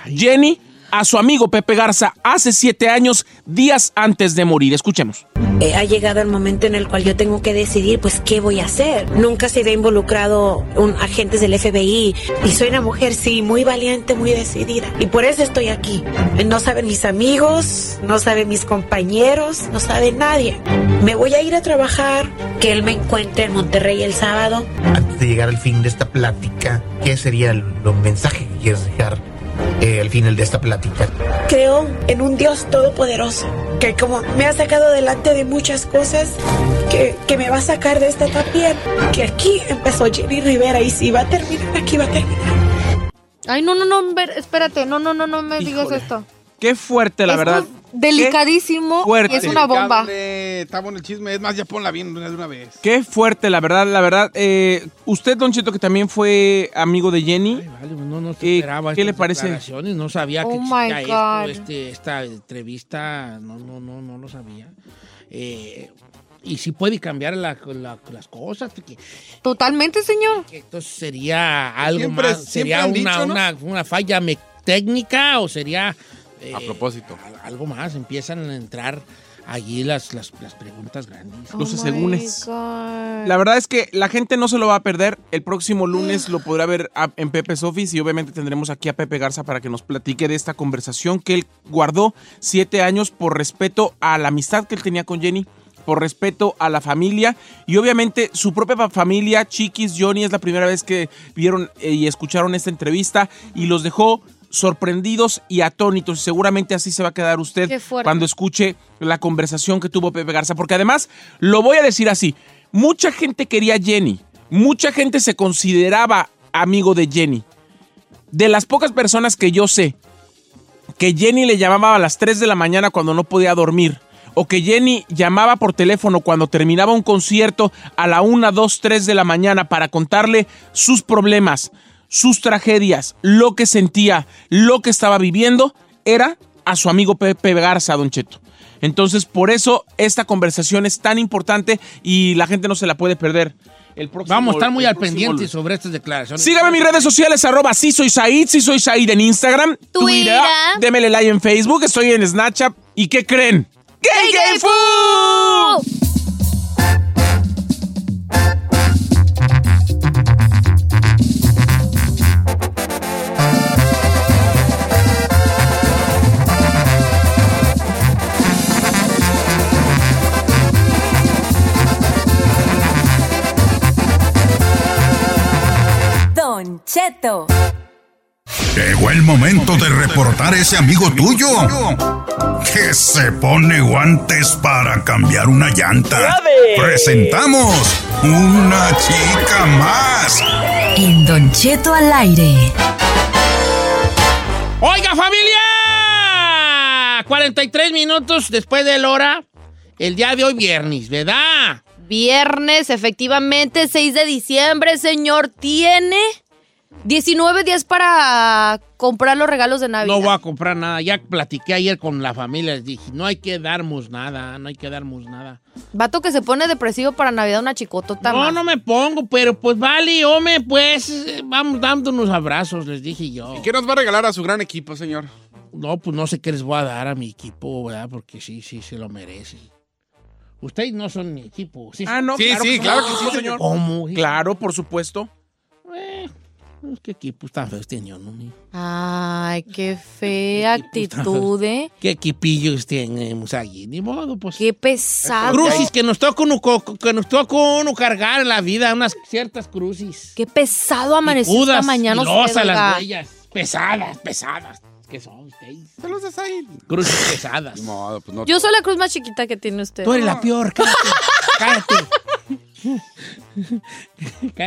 Jenny a su amigo Pepe Garza hace siete años, días antes de morir. Escuchemos. Eh, ha llegado el momento en el cual yo tengo que decidir, pues, qué voy a hacer. Nunca se había involucrado un, agentes del FBI y soy una mujer, sí, muy valiente, muy decidida. Y por eso estoy aquí. No saben mis amigos, no saben mis compañeros, no sabe nadie. Me voy a ir a trabajar, que él me encuentre en Monterrey el sábado. Antes de llegar al fin de esta plática, ¿qué sería el, lo mensaje que quieres dejar eh, al final de esta plática? Creo en un Dios todopoderoso, que como me ha sacado adelante de muchas cosas, que, que me va a sacar de esta también. Que aquí empezó Jenny Rivera y si va a terminar, aquí va a terminar. Ay, no, no, no, espérate, no, no, no, no me digas esto. Qué fuerte, la verdad. Delicadísimo fuerte. y es una bomba. Está bueno el chisme. Es más, ya ponla bien de una vez. Qué fuerte, la verdad, la verdad. Eh, usted, Don Cheto, que también fue amigo de Jenny. Vale, no, no te Eh, esperaba ¿Qué le parece? No sabía que Oh, existía God. esto, este, esta entrevista, no, no, no, no lo sabía. Eh, y sí puede cambiar la- la- las cosas, Totalmente, señor. esto sería algo Siempre- más, sería una, dicho, ¿no? una, una falla técnica o sería eh, A propósito. a- algo más, empiezan a entrar allí las, las, las preguntas grandes. Los Oh, my God. La verdad es que la gente no se lo va a perder. El próximo lunes lo podrá ver a- en Pepe's Office y obviamente tendremos aquí a Pepe Garza para que nos platique de esta conversación que él guardó siete años por respeto a la amistad que él tenía con Jenny, por respeto a la familia y obviamente su propia fa- familia, Chiquis, Johnny, es la primera vez que vieron eh, y escucharon esta entrevista y los dejó sorprendidos y atónitos. Y seguramente así se va a quedar usted cuando escuche la conversación que tuvo Pepe Garza. Porque además, lo voy a decir así, mucha gente quería a Jenny, mucha gente se consideraba amigo de Jenny. De las pocas personas que yo sé que Jenny le llamaba a las 3 de la mañana cuando no podía dormir, o que Jenny llamaba por teléfono cuando terminaba un concierto a la 1, 2, 3 de la mañana para contarle sus problemas, sus tragedias, lo que sentía, lo que estaba viviendo, era a su amigo Pepe Garza, Don Cheto. Entonces, por eso esta conversación es tan importante y la gente no se la puede perder. El próximo- Vamos a estar muy al pendiente lunes. sobre estas declaraciones. Sígame en mis redes sociales, arroba sí soy Said, sí soy Said en Instagram, Twitter, Twitter. démele like en Facebook, estoy en Snapchat. ¿Y qué creen? ¡Gay Gay Food! Cheto. Llegó el momento de reportar ese amigo tuyo que se pone guantes para cambiar una llanta. Presentamos una chica más. En Don Cheto al aire. Oiga, familia. 43 minutos después de la hora. El día de hoy, viernes, ¿verdad? Viernes, efectivamente, 6 de diciembre, señor, tiene 19 días para comprar los regalos de Navidad. No voy a comprar nada. Ya platiqué ayer con la familia. Les dije, no hay que darnos nada. No hay que darnos nada. Vato que se pone depresivo para Navidad, una chicotota No, más. no me pongo, pero pues vale, hombre, pues eh, vamos dándonos abrazos, les dije yo. ¿Y qué nos va a regalar a su gran equipo, señor? No, pues no sé qué les voy a dar a mi equipo, ¿verdad? Porque sí, sí, se lo merecen. Ustedes no son mi equipo. Sí, Ah, no, Sí, claro, sí, claro que sí, señor. ¿Cómo? Claro, por supuesto. Eh, ¿Qué equipo tan feo este año, no? Ay, qué fea actitud, ¿eh? ¿Qué equipillos tenemos allí? Ni modo, pues. Qué pesado. Crucis que nos toca uno, que nos toca uno cargar en la vida, unas ciertas crucis. Qué pesado amaneció esta mañana usted, las huellas. Pesadas, pesadas. ¿Qué son ustedes? Saludos a Said. Crucis pesadas. Ni modo, pues no. Yo soy la cruz más chiquita que tiene usted. Tú eres la peor, cállate. cállate.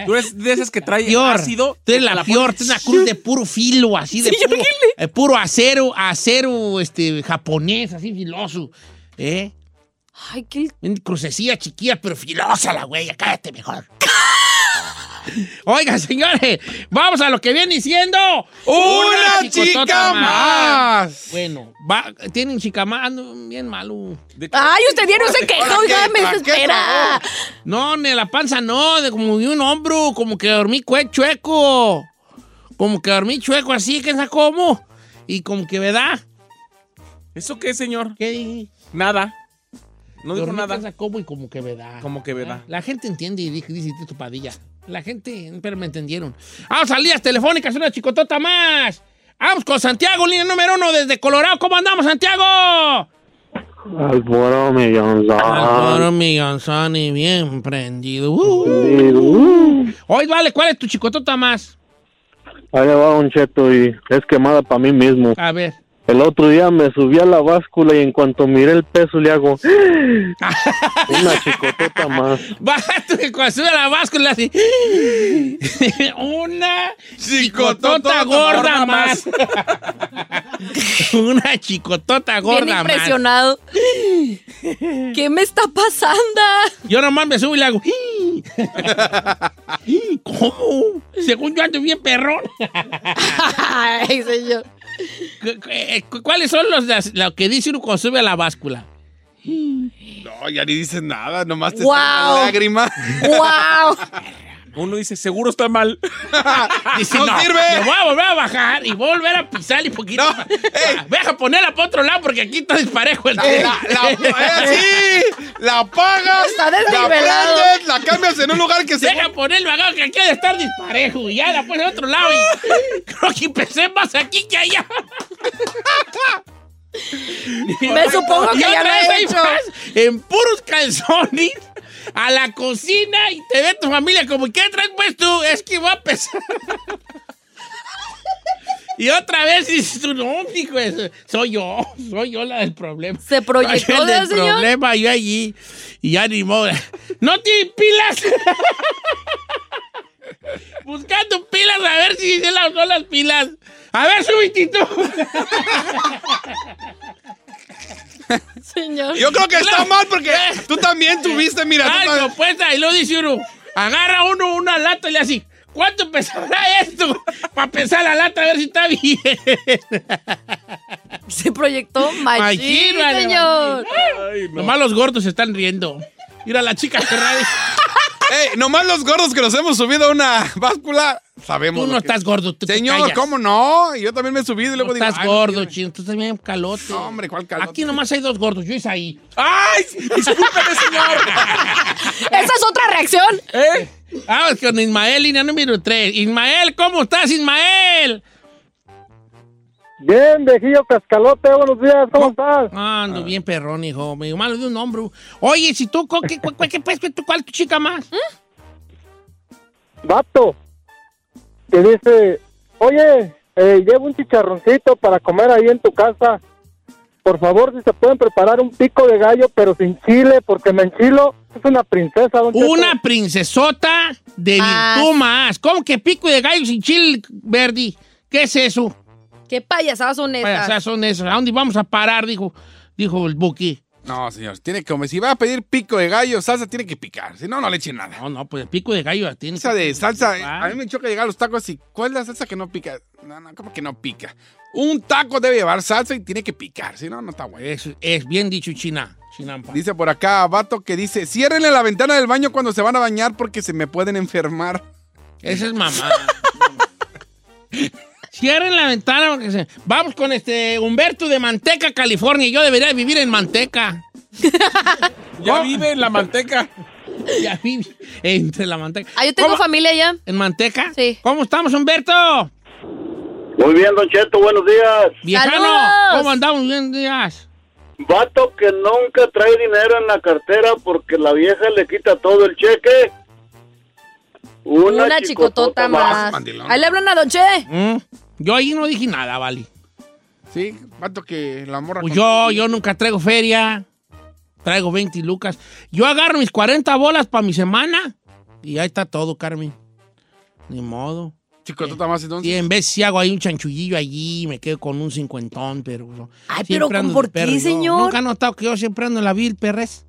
Tú eres de esas que trae Peor. ácido. Tú eres la tú una cruz de puro filo, así de puro, eh, puro acero, acero este, japonés, así filoso. ¿Eh? Ay, qué... Crucecilla chiquilla, pero filosa la huella. Cállate mejor. Oiga, señores, vamos a lo que viene diciendo. ¡Una chica más! Bueno, va, tienen chica más, ando bien malo. Ay, usted ya no se oiga, ¿qué? me ¿Para qué desespera. No, ni la panza no, de como de un hombro, como que dormí chueco. Como que dormí chueco así, que sabe cómo. Y como que, ¿verdad? ¿Eso qué, señor? ¿Qué? Nada. No dijo nada. sabe cómo y como que, ¿verdad? Como que, ¿verdad? La gente entiende y dice, dice Tito Padilla. La gente, pero me entendieron. Vamos a líneas telefónicas, una chicotota más. Vamos con Santiago, línea número uno desde Colorado. ¿Cómo andamos, Santiago? Al puro millón. Álvaro Millonzani, bien prendido. Uh. Hoy, vale, ¿cuál es tu chicotota más? Ahí va un cheto y es quemada para mí mismo. A ver. El otro día me subí a la báscula y en cuanto miré el peso le hago una chicotota más. Bájate cuando sube a la báscula así. Una chicotota gorda más. Una chicotota Bien gorda más. impresionado. ¿Qué me está pasando? Yo nomás me subo y le hago. ¿Cómo? Según yo ando bien perrón. Ay, señor. ¿Cu- cu- eh, cu- ¿Cuáles son los lo que dice uno cuando sube a la báscula? No, ya ni dices nada, nomás te Guau. sale una lágrima. ¡Wow! Uno dice, seguro está mal. Dice, ¡No no, sirve! Me voy a volver a bajar y voy a volver a pisar y poquito. No, más. ey. Deja ponerla para otro lado porque aquí está disparejo el La, la, eh, sí, la apagas, Está la prendes, la cambias en un lugar que se... Deja ponerlo acá que aquí ha de estar disparejo y ya la pones a otro lado y creo que empecé más aquí que allá. Me supongo que Y ya lo he hecho. vas en puros calzones a la cocina y te ve tu familia como, ¿qué traes pues tú? Es que va a pesar. Y otra vez dices tú, no, hijo, soy yo, soy yo la del problema. Se proyectó, Soy el del problema, yo allí, y ya ni modo. ¡No tiene pilas! Buscando pilas a ver si se las son las pilas. A ver, subitito. Señor. Yo creo que está Claro. mal porque tú también tuviste, mira. Ay, no, pues ahí lo dice uno. Agarra uno una lata y le hace, ¿cuánto pesará esto? Para pesar la lata a ver si está bien. Se proyectó machín, Machín, vale, señor. Nomás los gordos se están riendo. Mira la chica Ferrari. Ey, nomás los gordos que nos hemos subido a una báscula, sabemos. Tú no que- estás gordo, tú te Señor, callas. ¿cómo no? Yo también me he subido y No luego digo. estás "Ay, no gordo, quiero". chino. Tú estás bien calote. No, hombre, ¿cuál calote? Aquí nomás hay dos gordos. Yo hice ahí. ¡Ay! Discúlpeme, señor. Esa es otra reacción. ¿Eh? Vamos con Ismael, línea número 3. Ismael, ¿cómo estás, Ismael? Bien, viejillo cascalote, buenos días, ¿cómo estás? Ando bien perrón, hijo. Me malo de un nombre. Oye, si tú, co- ¿qué, cu- cu- qué, pues, tú- ¿cuál es tu chica más? Vato, que dice, oye, eh, llevo un chicharroncito para comer ahí en tu casa. Por favor, si se pueden preparar un pico de gallo, pero sin chile, porque me enchilo. Es una princesa, don Cheto. Una princesota de Ah. virtud más. ¿Cómo que pico de gallo sin chile verde? ¿Qué es eso? ¿Qué payasadas son esas? Payasadas son esas. ¿A dónde vamos a parar? Dijo, dijo el Buki. No, señor, tiene que comer. Si va a pedir pico de gallo, salsa tiene que picar. Si no, no le eche nada. No, no, pues el pico de gallo tiene Salsa que- de salsa, Ah. a mí me choca llegar a los tacos y ¿cuál es la salsa que no pica? No, no, ¿cómo que no pica? Un taco debe llevar salsa y tiene que picar, si no, no está bueno. Es, es bien dicho, China. Chinampa. Dice por acá, vato, que dice, ciérrenle la ventana del baño cuando se van a bañar porque se me pueden enfermar. Esa es mamá. Cierren la ventana porque se... Vamos con este Humberto de Manteca, California. Yo debería vivir en Manteca. Ya vive en la manteca. Ya vive entre la Manteca. Ah, yo tengo ¿Cómo? familia allá. ¿En Manteca? Sí. ¿Cómo estamos, Humberto? Muy bien, Don Cheto, buenos días. Viejano. ¿cómo andamos? Bien días. Vato que nunca trae dinero en la cartera porque la vieja le quita todo el cheque. Una, chicotota más. Ahí le hablan a Don Che. Mm, Yo ahí no dije nada, vale. Sí, vato que la morra... Pues yo, yo nunca traigo feria. Traigo 20 lucas. Yo agarro mis 40 bolas para mi semana. Y ahí está todo, Carmen. Ni modo. Chicotota más entonces. Sí, en vez si hago ahí un chanchullillo allí, me quedo con un cincuentón, pero... Ay, siempre pero ¿por perro qué, yo. señor? Nunca he notado que yo siempre ando en la vil perres.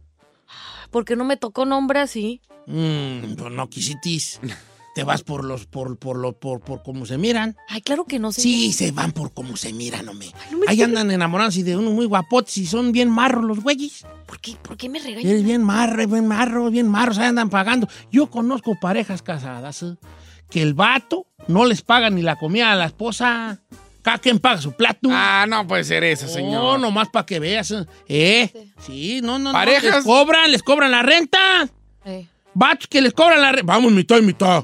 ¿Por qué no me tocó nombre así? Mmm, pues no quisitis. Te vas por los, por, por, lo, por, por cómo se miran. Ay, claro que no sé. Sí, se van por cómo se miran, hombre. no me Ahí andan enamorándose de uno muy guapotes y son bien marros los güeyes. ¿Por qué, ¿Por qué me Es regañan? bien marro, bien marro, bien marros, ahí andan pagando. Yo conozco parejas casadas eh, que el vato no les paga ni la comida a la esposa. Cada quien paga su plato. Ah, no puede ser eso, No, señor. nomás para que veas. ¿eh? ¿Eh? Sí, no, no, no. Parejas- Les cobran, les cobran la renta. Eh. Vatos que les cobran la renta. Vamos, mitad y mitad.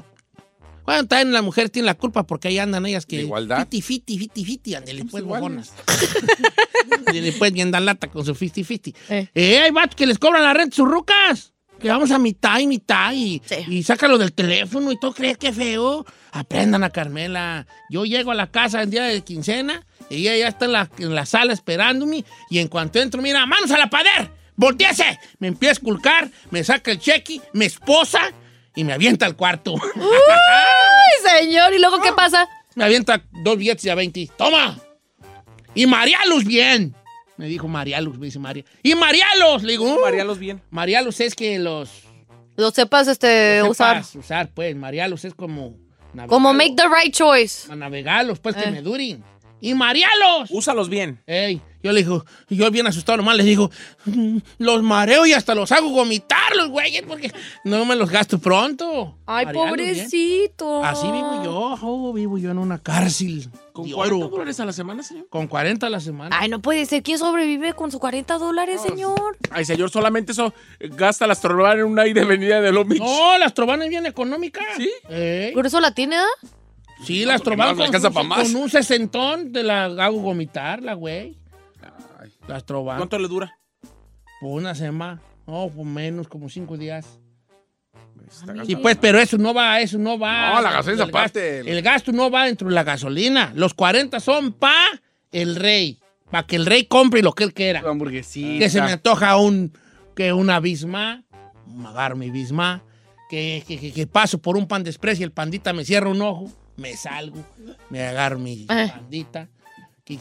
Bueno, también las mujeres tienen la culpa porque ahí andan ellas que. Igualdad. Fiti, fiti, fiti, fiti. Ándale, pues, bojonas. y después bien dan lata con su fiti, fiti. Eh. Eh, hay vatos que les cobran la renta sus rucas. Que vamos a mitad y mitad y, Sí. y sácalo del teléfono y todo crees que feo. Aprendan a Carmela. Yo llego a la casa el día de quincena Y ella ya está en la, en la sala esperándome. Y en cuanto entro, mira, manos a la pader, volteese. Me empieza a esculcar, me saca el cheque, me esposa y me avienta al cuarto. ¡Ay, señor! ¿Y luego qué pasa? me avienta dos billetes de a 20. ¡Toma! Y Marialos bien. Me dijo Marialos, me dice María. ¡Y Marialos! Le digo, Marialos bien. Marialos es que los. Lo sepas este, los usar. sepas usar, pues. Marialos es como. Como make the right choice. A navegarlos, pues, que Eh. me duren. ¡Y Marialos! Úsalos bien. Ey, yo le digo, yo bien asustado nomás le digo, "Mm, los mareo y hasta los hago vomitar los güeyes porque no me los gasto pronto. Ay, Marearlos bien. pobrecito. Así vivo yo, oh, vivo yo en una cárcel. ¿Con de 40 oro. dólares a la semana, señor? Con 40 a la semana. Ay, no puede ser. ¿Quién sobrevive con sus 40 dólares, señor? Ay, señor, solamente eso eh, gasta las trobar en una ida y venida de Long Beach. No, las trobanas bien económicas. ¿Sí? Ey. ¿Por eso la tiene, ah? Sí, las porque trobanas no, no con, con un sesentón te la hago vomitar, la güey. ¿Cuánto le dura? Por una semana. No, por menos, como cinco días. Sí, pues, pero eso no va, eso no va. No, la gasolina el aparte. Gasto, el gasto no va dentro de la gasolina. Los 40 son pa el rey. Para que el rey compre lo que él quiera. Que se me antoja un, que una bisma, agarro mi bisma, que, que, que- que paso por un pan de express y el pandita me cierra un ojo, me salgo, me agarro mi Eh. pandita, que,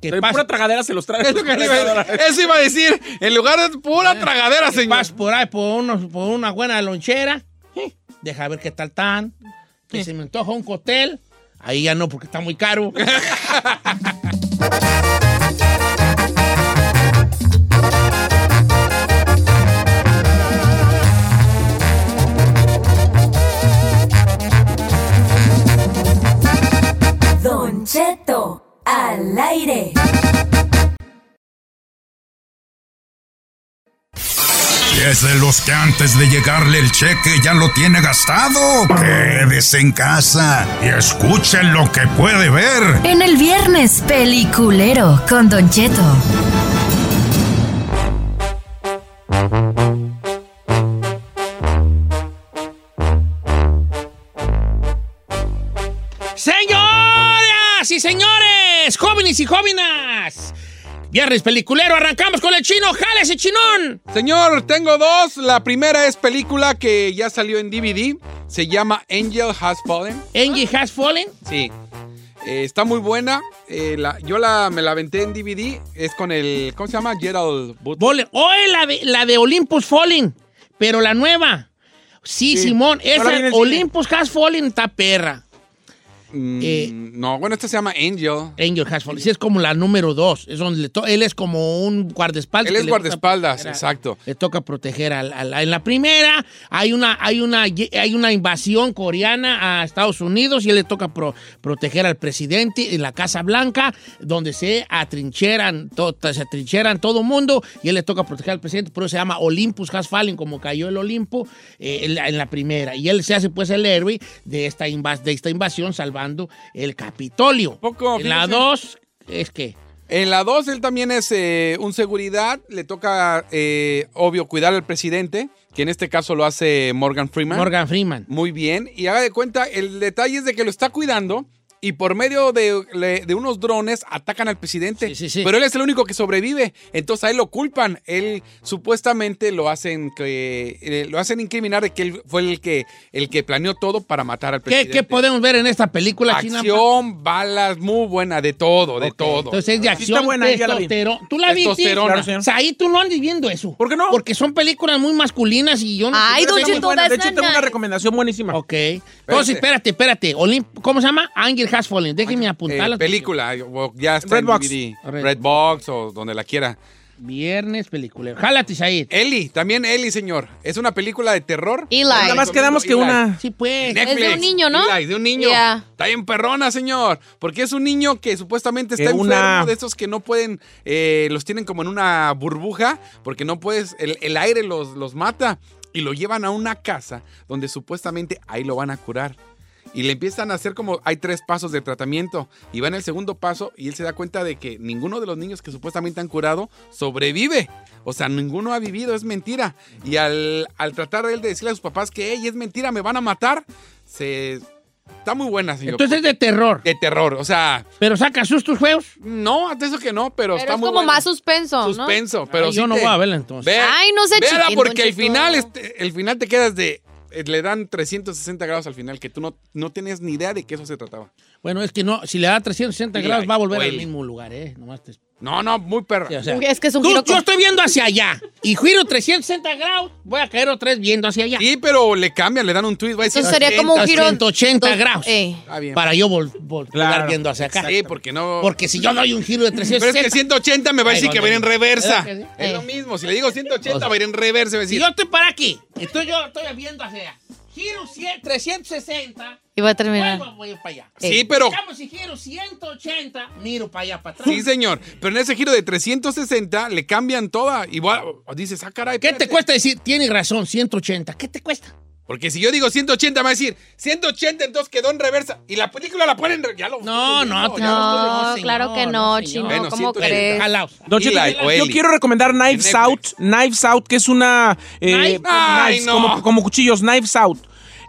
que, pura tragadera se los trae. Eso iba a decir. En lugar de pura tragadera, que señor. paso por ahí por, unos- por una buena lonchera, eh, deja ver qué tal tan, que se me antoja un cóctel, ahí ya no porque está muy caro. Don Cheto al aire. Y es de los que antes de llegarle el cheque ya lo tiene gastado. Quédese en casa y escuchen lo que puede ver. En el viernes peliculero con Don Cheto. Señoras y señores, jóvenes y jóvenes, viernes peliculero, arrancamos con el chino, jale ese chinón. Señor, tengo dos. La primera es película que ya salió en DVD. Se llama Angel Has Fallen. Angie Has Fallen. Sí. Eh, está muy buena. Eh, la- yo la, me la aventé en DVD. Es con el. ¿Cómo se llama? Gerald Butler. Oye, la de, la de Olympus Fallen, pero la nueva. Sí, Sí. Simón, esa. Olympus Has Fallen está perra. Mm, Eh, no, bueno, esta se llama Angel. Angel Has Fallen. Sí, es como la número dos. Es donde él es como un guardaespaldas. Él es toca guardaespaldas, exacto. Le toca proteger al, al- En la primera hay una, hay, una, hay una invasión coreana a Estados Unidos y él le toca pro- proteger al presidente en la Casa Blanca, donde se atrincheran, to- se atrincheran todo mundo y él le toca proteger al presidente. Por eso se llama Olympus Has Fallen, como cayó el Olimpo eh, en, la, en la primera. Y él se hace pues el héroe de esta, invas- de esta invasión salvando el Capitolio. Poco, en la fíjese. dos es que... En la 2, él también es eh, un seguridad. Le toca, eh, obvio, cuidar al presidente, que en este caso lo hace Morgan Freeman. Morgan Freeman. Muy bien. Y haga de cuenta, el detalle es de que lo está cuidando y por medio de, de unos drones atacan al presidente. Pero él es el único que sobrevive. Entonces a él lo culpan. Él supuestamente lo hacen que eh, lo hacen incriminar de que él fue el que el que planeó todo para matar al ¿Qué, presidente. qué podemos ver en esta película china? Acción, balas, muy buena, de todo, de todo. Entonces es de acción, testosterona. ¿Tú la viste? Claro, señor. Ahí tú no andes viendo eso. ¿Por qué no? Porque son películas muy masculinas y yo no... Ay, Don Buena. De hecho, tengo una recomendación buenísima. Ok. Entonces, espérate, espérate. Olimp- ¿Cómo se llama? Has Fallen. Déjeme apuntarla. Eh, película, ya está Redbox. en DVD. Red- Redbox o donde la quiera. Viernes película. Jálate, Said. Eli, también Eli, señor. Es una película de terror. Eli. Nada más quedamos que una- Sí, pues. Es de un niño, ¿no? Eli, de un niño. Ya. Está bien perrona, señor. Porque es un niño que supuestamente está enfermo una- de estos que no pueden, eh, los tienen como en una burbuja, porque no puedes, el, el aire los, los mata. Y lo llevan a una casa donde supuestamente ahí lo van a curar. Y le empiezan a hacer como, hay tres pasos de tratamiento. Y va en el segundo paso y él se da cuenta de que ninguno de los niños que supuestamente han curado sobrevive. O sea, ninguno ha vivido, es mentira. Y al, al tratar él de decirle a sus papás que, hey, es mentira, me van a matar, se Está muy buena, señor. Entonces es de terror. De terror, o sea... ¿Pero saca sustos juegos? No, hasta eso que no, pero, Pero está es muy como buena. más suspenso, ¿no? Suspenso, pero Ay, sí yo no te- voy a verla entonces. Ay, no chiquen, porque Cheto. final, este, el final te quedas de... eh, Le dan 360 grados al final, que tú no, no tenías ni idea de que eso se trataba. Bueno, es que no, si le da 360 Mira, grados va a volver al mismo lugar, ¿eh? Nomás te- No, no, muy perro. Sí, o sea, Es que es un tú- giro yo con- estoy viendo hacia allá y giro 360 grados, voy a caer otra vez viendo hacia allá. Sí, pero le cambian, le dan un tweet. Va a decir Eso sería como un giro... 180 dos- grados. eh. Para yo vol, vol- Claro. viendo hacia acá. Sí, porque no... Porque si yo doy un giro de Pero 360... es que 180 me va a decir que va a ir en reversa. ¿Verdad que sí? Es Eh. lo mismo. Si le digo 180, va a ir en reversa. Va a Si decir, yo estoy para aquí, entonces yo estoy viendo hacia allá. Giro 100, 360, Y va a terminar. vuelvo, voy para allá. Sí, pero... Digamos, si giro 180, miro para allá, para atrás. Sí, señor. Pero en ese giro de 360 le cambian toda. Igual dices, ah, caray. ¿Qué te cuesta decir? Tienes razón, 180. ¿Qué te cuesta? Porque si yo digo 180, me va a decir 180, entonces quedó en reversa. Y la película la ponen. Ya lo, No, no, no, No, claro que no, chino. Bueno, ¿Cómo 180. crees? Don yo Eli. quiero recomendar Knives Out. Knives Out, que es una. eh, Knife- Ay, knives, no. como, como cuchillos, Knives Out.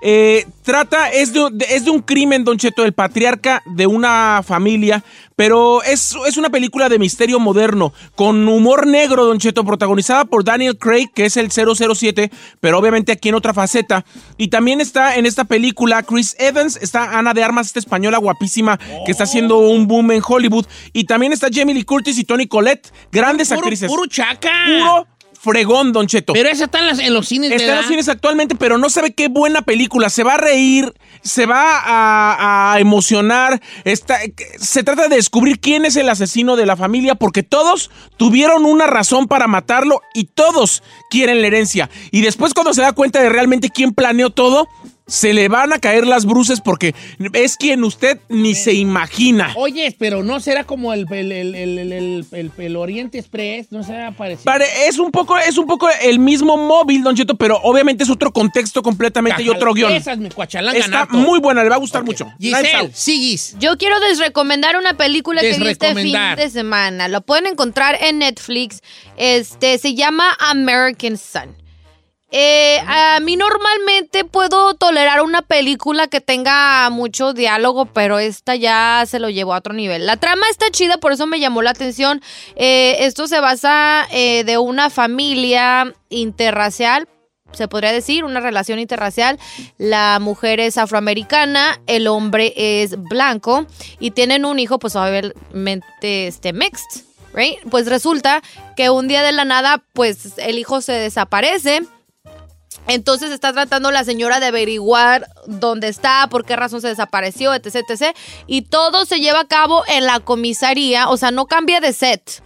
Eh, trata, es de, es de un crimen, Don Cheto, el patriarca de una familia, pero es, es una película de misterio moderno, con humor negro, Don Cheto, protagonizada por Daniel Craig, que es el 007, pero obviamente aquí en otra faceta. Y también está en esta película Chris Evans, está Ana de Armas, esta española guapísima, que está haciendo un boom en Hollywood. Y también está Jamie Lee Curtis y Tony Collette, grandes Puro, actrices. puro chaca. Puro fregón, Don Cheto. Pero esa está en, las- en los cines, Está en los cines actualmente, pero no sabe qué buena película. Se va a reír, se va a, a emocionar. Está, se trata de descubrir quién es el asesino de la familia, porque todos tuvieron una razón para matarlo y todos quieren la herencia. Y después, cuando se da cuenta de realmente quién planeó todo, se le van a caer las bruces porque es quien usted ni se imagina. Oye, pero no será como el, el, el, el, el- el- el- el Oriente Express, no será parecido. Pare- es un poco, es un poco el mismo móvil, Don Cheto, pero obviamente es otro contexto completamente y otro guion. Esas me Está harto. muy buena, le va a gustar mucho. Knives Giselle, Out. siguis. Yo quiero desrecomendar una película que vi este fin de semana. Lo pueden encontrar en Netflix. Este se llama American Sun. Eh, a mí normalmente puedo tolerar una película que tenga mucho diálogo, pero esta ya se lo llevó a otro nivel. La trama está chida, por eso me llamó la atención. Eh, esto se basa eh, de una familia interracial, se podría decir, una relación interracial. La mujer es afroamericana, el hombre es blanco y tienen un hijo, pues obviamente este mixed, right? Pues resulta que un día de la nada, pues el hijo se desaparece. Entonces está tratando la señora de averiguar dónde está, por qué razón se desapareció, etc, etc. Y todo se lleva a cabo en la comisaría, o sea, no cambia de set.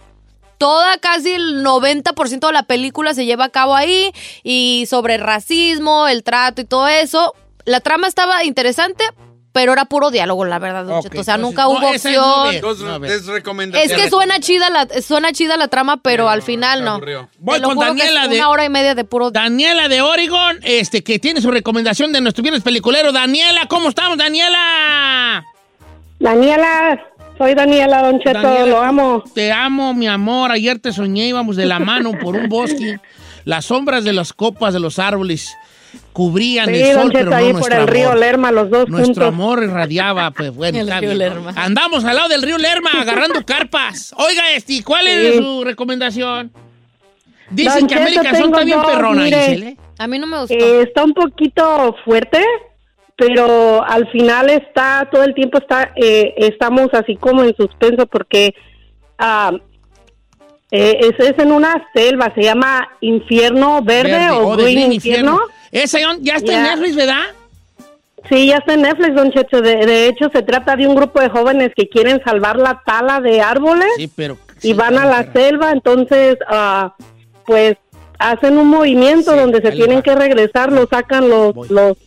Toda, casi el 90% de la película se lleva a cabo ahí y sobre racismo, el trato y todo eso. La trama estaba interesante, pero era puro diálogo, la verdad, Don Cheto. O sea, entonces, nunca no, hubo esa es no opción. No. Es que suena chida la, suena chida la trama, pero al final no. Voy con Daniela de- Una hora y media de puro. Daniela de Oregon, este, que tiene su recomendación de nuestro viernes peliculero. Daniela, ¿cómo estamos, Daniela? Daniela, soy Daniela Don Cheto, Daniela, lo amo. Te amo, mi amor. Ayer te soñé, íbamos de la mano por un bosque. Las sombras de las copas de los árboles cubrían Sí, el sol, pero no ahí por nuestro el amor. río Lerma, los dos Nuestro juntos. amor irradiaba, pues bueno, El río. Lerma. Andamos al lado del río Lerma agarrando carpas. Oiga, este, ¿cuál es Sí. su recomendación? Dicen Don que Cheto, América son dos, perrona, mire. Giselle, ¿eh? A mí no me gustó. Eh, está un poquito fuerte, pero al final está, todo el tiempo está, eh, estamos así como en suspenso porque ah, eh, es, es en una selva, se llama Infierno Verde, Verde, o oh, Green Infierno. Esa ya ya está en. Netflix, ¿verdad? Sí, ya está en Netflix, don Checho. De, de hecho, se trata de un grupo de jóvenes que quieren salvar la tala de árboles Sí, pero... y van a la selva, entonces, ah, pues, hacen un movimiento Sí, donde se tienen va. que regresar, los sacan los, Voy. los,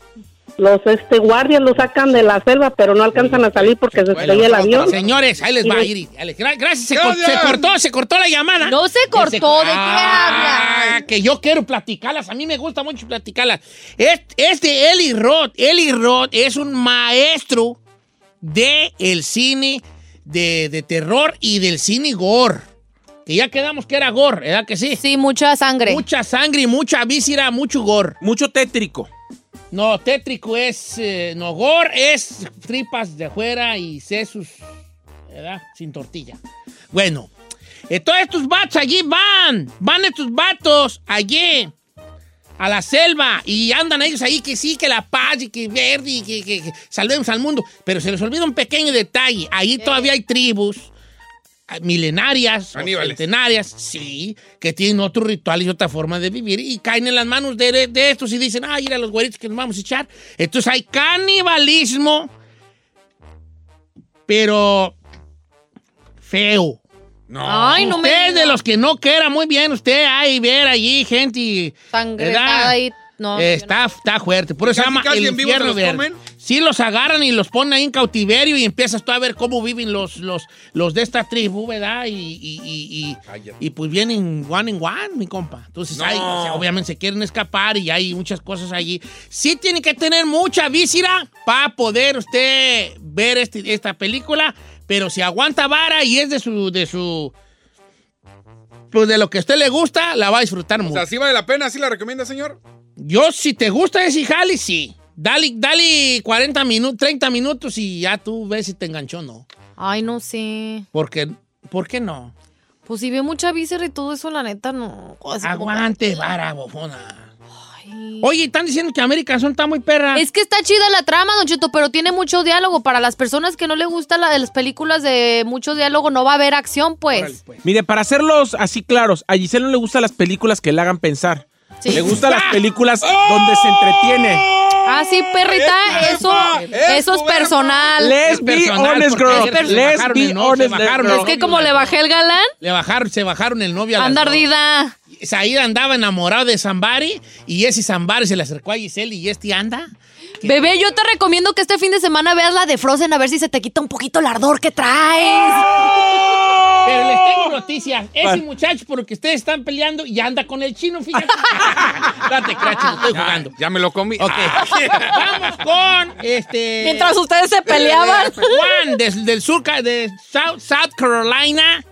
los, este, guardias, los sacan de la selva, pero no alcanzan a salir porque se estrella el avión. Señores, ahí les va, Y- Iri. Alex, gra- Gracias, se, cor- Gracias. se cortó, se cortó la llamada. No se cortó, ¿de qué Ah, hablas? Que yo quiero platicarlas, a mí me gusta mucho platicarlas. Es, es de Eli Roth. Eli Roth es un maestro de el cine de, de terror y del cine gore. Que ya quedamos que era gore, ¿verdad que sí? Sí, mucha sangre. Mucha sangre y mucha víscera, mucho gore. Mucho tétrico. No, tétrico es. eh, no, gore es tripas de afuera y sesos, ¿verdad? Sin tortilla. Bueno, eh, todos estos vatos allí van. Van estos vatos allí a la selva y andan ellos ahí que sí, que la paz y que verde y que, que- que salvemos al mundo. Pero se les olvida un pequeño detalle. Ahí todavía hay tribus milenarias, centenarias, sí, que tienen otro ritual y otra forma de vivir y caen en las manos de, de estos y dicen, ay, mira los güeritos que nos vamos a echar. Entonces hay canibalismo, pero feo. No. Ay, no me usted es diga. de los que no quiera muy bien, usted hay ver allí gente ¿verdad? ahí. No, Eh, está, está fuerte. Por eso se llama casi el en vivo se infierno los verde. comen. Sí, los agarran y los ponen ahí en cautiverio y empiezas tú a ver cómo viven los, los, los de esta tribu, ¿verdad? Y, y, y, y- y, pues vienen one en one, mi compa. Entonces, No. hay- o sea, obviamente se quieren escapar y hay muchas cosas allí. Sí tiene que tener mucha víscera para poder usted ver este- esta película, pero si aguanta vara y es de su... De su pues de lo que a usted le gusta, la va a disfrutar O mucho. sea, ¿sí vale la pena? ¿Sí la recomienda, señor? Yo, si te gusta ese jale, sí. Dale, dale 40 minutos, 30 minutos y ya tú ves si te enganchó o no. Ay, no sé. Porque, ¿por qué no? Pues si ve mucha víscera y todo eso, la neta, no. Así como- Aguante, vara, bofona. Oye, están diciendo que América son está muy perra. Es que está chida la trama, Don Cheto, pero tiene mucho diálogo. Para las personas que no le gusta la de las películas de mucho diálogo, no va a haber acción, pues. Mire, para hacerlos así claros, a Giselle no le gustan las películas que le hagan pensar. Sí. Le gustan las películas donde se entretiene. Ah, sí, perrita, eso, eso es personal. Let's be honest, girl. Let's bajaron be honest. Es que como le bajé el galán, Le bajaron, se bajaron el novio a las anda ardida. Said andaba enamorado de Zambari y ese Zambari se le acercó a Giselle y este anda. Bebé, yo te recomiendo que este fin de semana veas la de Frozen a ver si se te quita un poquito el ardor que traes. Pero les tengo noticias. Ese muchacho por el que ustedes están peleando ya anda con el chino, fíjate. Date, cracho, estoy jugando. Ya me lo comí. Ok. Vamos con este. Mientras ustedes se peleaban. Juan, des- del sur de South, South Carolina.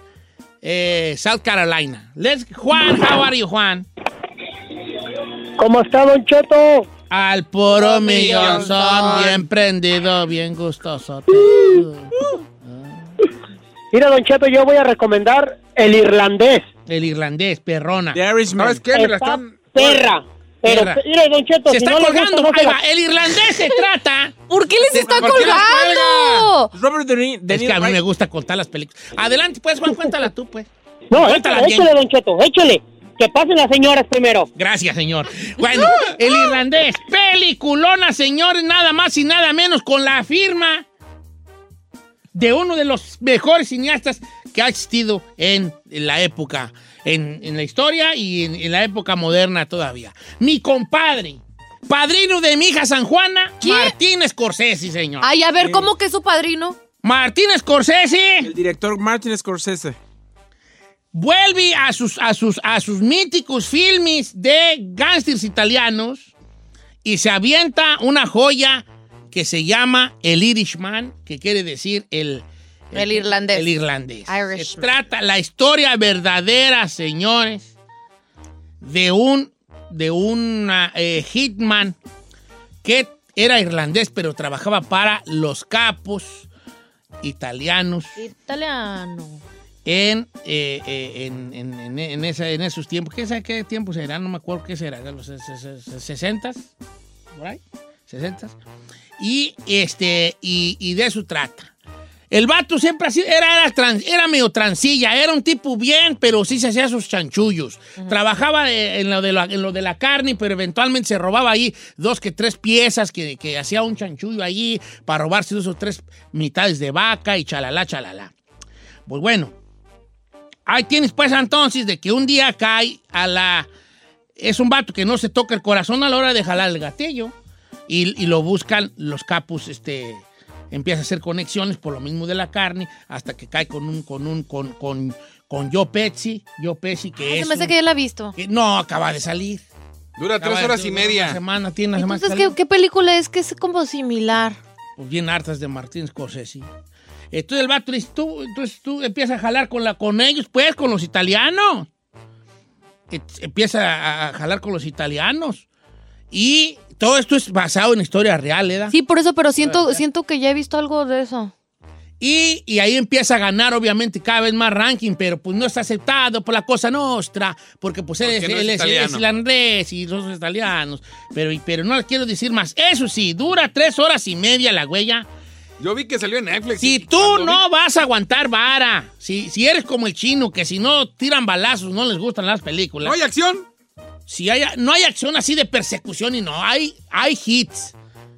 Eh, South Carolina. Let's, Juan, how are you, Juan? ¿Cómo está, Don Cheto? Al puro millón millón son bien prendido, bien gustoso. Mira, Don Cheto, yo voy a recomendar El Irlandés. El irlandés, perrona. The Irishman. ¿Sabes qué? Me la Está están... perra. Pero, Perra. mire, Don Cheto, Se si está no gusta, colgando. no se va. El irlandés se trata. ¿Por qué les está ¿por qué las colgando? Robert De, Ni- De Es que Niro, a mí me gusta contar las películas. Adelante, pues, Juan, cuéntala tú, pues. No, Cuéntala échale, bien. échale, Don Cheto, échale. Que pasen las señoras primero. Gracias, señor. Bueno, el irlandés, peliculona, señores, nada más y nada menos con la firma de uno de los mejores cineastas que ha existido en la época, en, en la historia y en, en la época moderna todavía. Mi compadre, padrino de mi hija San Juana, Martín Scorsese, señor. Ay, a ver, ¿cómo que es su padrino? Martín Scorsese El director Martin Scorsese. Vuelve a sus, a sus, a sus míticos filmes de gángsters italianos y se avienta una joya que se llama El Irishman, que quiere decir el... El irlandés. El irlandés. Irishman. Se trata la historia verdadera, señores, de un, de un hitman que era irlandés, pero trabajaba para los capos italianos Italiano. En, eh, eh, en, en, en- en esa- en esos tiempos. ¿Qué, qué tiempos eran? No me acuerdo qué será. ¿De los 60 ¿Por ahí? 60 Y, este, y, y de eso trata. El vato siempre así, era, era, trans- era medio transilla, era un tipo bien, pero sí se hacía sus chanchullos. Trabajaba eh, en lo, de la, en lo de la carne, pero eventualmente se robaba ahí dos que tres piezas que, que hacía un chanchullo allí para robarse dos o tres mitades de vaca y chalala, chalala. Pues bueno, ahí tienes pues entonces de que un día cae a la... Es un vato que no se toca el corazón a la hora de jalar el gatillo y, y lo buscan los capos, este... Empieza a hacer conexiones por lo mismo de la carne hasta que cae con un, con un, con, con, con Joe Pesci, Joe Pesci que Se es... me hace un- que ya la he visto. que- no, acaba de salir. Dura tres de- horas y media. Una semana, tiene una semana Entonces, ¿qué, salió. qué película es que es como similar? pues bien hartas de Martín Scorsese. Entonces el vato dice, tú, entonces tú empiezas a jalar con, la, con ellos, pues, con los italianos. Empieza a, jalar con los italianos. Y todo esto es basado en historia real, ¿eh? Sí, por eso, pero siento, siento que ya he visto algo de eso. Y, y ahí empieza a ganar, obviamente, cada vez más ranking, pero pues no está aceptado por la cosa nostra, porque pues él, Porque es, no es él es- él es irlandés y nosotros italianos. Pero, pero no les quiero decir más. Eso sí, dura tres horas y media la huella. Yo vi que salió en Netflix. Si tú no vas a aguantar vara, si, si eres como el chino, que si no tiran balazos no les gustan las películas. ¿No hay acción? Si hay, no hay acción así de persecución y no, hay, hay hits.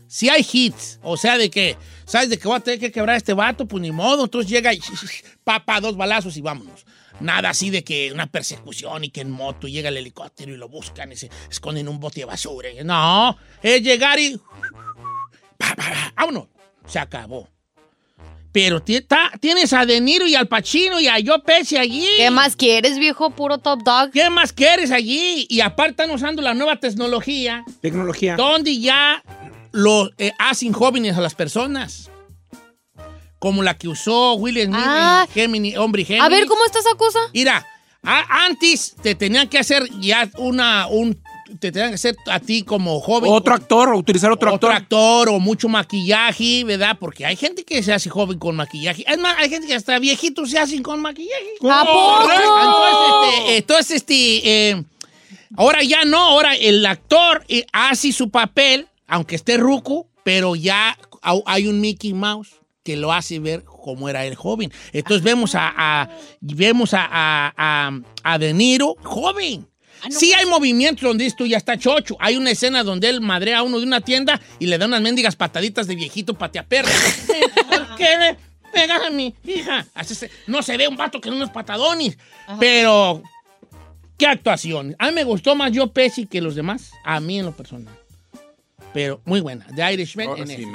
Si hay hits, o sea, de que, ¿sabes de que voy a tener que quebrar a este vato? Pues ni modo, entonces llega y papa, dos balazos y vámonos. Nada así de que una persecución y que en moto llega el helicóptero y lo buscan y se esconden en un bote de basura. No, es llegar y... pa, pa, pa, vámonos, se acabó. Pero tienes a De Niro y al Pacino y a Joe Pesci allí. ¿Qué más quieres, viejo? Puro top dog. ¿Qué más quieres allí? Y aparte están usando la nueva tecnología Tecnología. donde ya lo eh, hacen jóvenes a las personas. Como la que usó Will Smith Ah. en Gemini, hombre y Gemini. A ver, ¿cómo está esa cosa? Mira, a- antes te tenían que hacer ya una, un, te tenían que hacer a ti como joven. Otro actor, utilizar otro, otro actor. actor o mucho maquillaje, ¿verdad? Porque hay gente que se hace joven con maquillaje. Es más, hay gente que hasta viejitos se hacen con maquillaje. ¿A poco? Entonces, este, entonces, este, eh, ahora ya no, ahora el actor eh, hace su papel, aunque esté ruco, pero ya hay un Mickey Mouse que lo hace ver cómo era el joven. Entonces vemos a, a- vemos a, a, a- a De Niro joven. Sí hay movimientos donde esto ya está chocho. Hay una escena donde él madrea a uno de una tienda y le da unas mendigas pataditas de viejito pateaperro. ¿Por qué le pegas a mi hija? Así se- no se ve un vato que no unos patadones. Pero, ¿qué actuación? A mí me gustó más yo Pesci que los demás. A mí en lo personal. Pero muy buena. The Irishman Ahora en sí.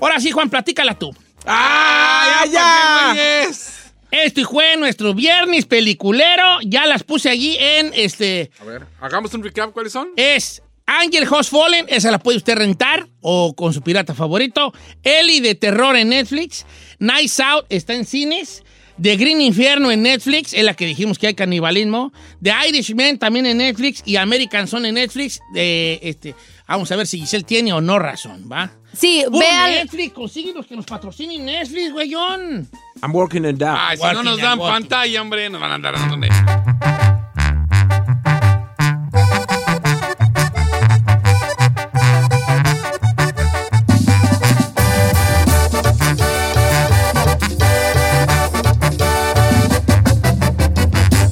Ahora sí, Juan, platícala tú. ¡Ah, ya! pues, Esto fue nuestro viernes peliculero. Ya las puse allí en este. A ver, hagamos un recap. ¿Cuáles son? Es Angel Host Fallen, esa la puede usted rentar o con su pirata favorito. Ellie de terror en Netflix. Nice Out está en cines. The Green Infierno en Netflix, es la que dijimos que hay canibalismo. The Irishman también en Netflix y American Son en Netflix. De, este, vamos a ver si Giselle tiene o no razón, ¿va? Sí, Puro ve al... Netflix, consigue los que nos patrocinen Netflix, güeyón. I'm working it out. Ay, si no nos dan working. pantalla, hombre, nos van a andar dando Netflix.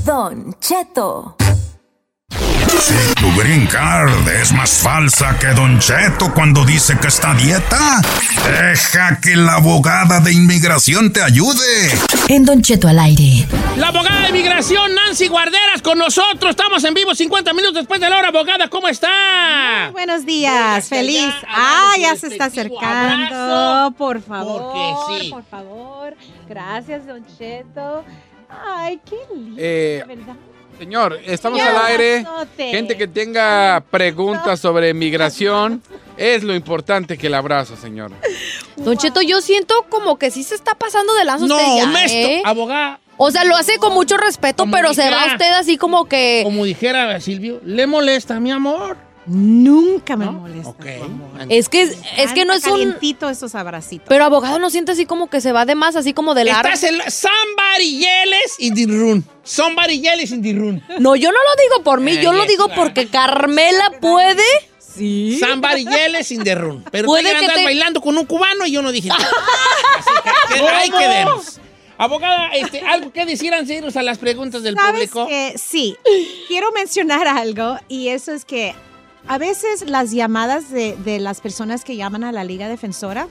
Don Cheto. Si tu green card es más falsa que Don Cheto cuando dice que está a dieta, deja que la abogada de inmigración te ayude. En Don Cheto al aire. La abogada de inmigración, Nancy Guarderas, con nosotros. Estamos en vivo 50 minutos después de la hora. Abogada, ¿cómo está? Buenos días, feliz. Ah, ya se está acercando. abrazo, Por favor. porque sí. Por favor. Gracias, Don Cheto. Ay, qué lindo, Eh, ¿verdad? Señor, estamos al aire. Gente que tenga preguntas sobre migración, es lo importante que el abrazo, señor. Don Cheto, yo siento como que sí se está pasando de lanza No, usted honesto, ¿eh? abogada. O sea, lo hace con mucho respeto, Como pero se dijera- va usted así como que... Como dijera Silvio, ¿le molesta, mi amor? Nunca me molesta. Ok. Es que, es que no es un... Esos abracitos. Pero abogado no siente así como que se va de más, así como de largo. Estás en la- somebody yells in the room. Somebody yells in the room. No, yo no lo digo por mí, Eh, yo lo digo claro. porque Carmela puede... Sí. Somebody yells in the room. Pero Puede que andar te- bailando con un cubano y yo no dije nada. Así que, que ahí quedemos. Abogada, este, ¿algo que decir antes de irnos a las preguntas del ¿Sabes público? Sí, quiero mencionar algo y eso es que a veces las llamadas de, de las personas que llaman a la Liga Defensora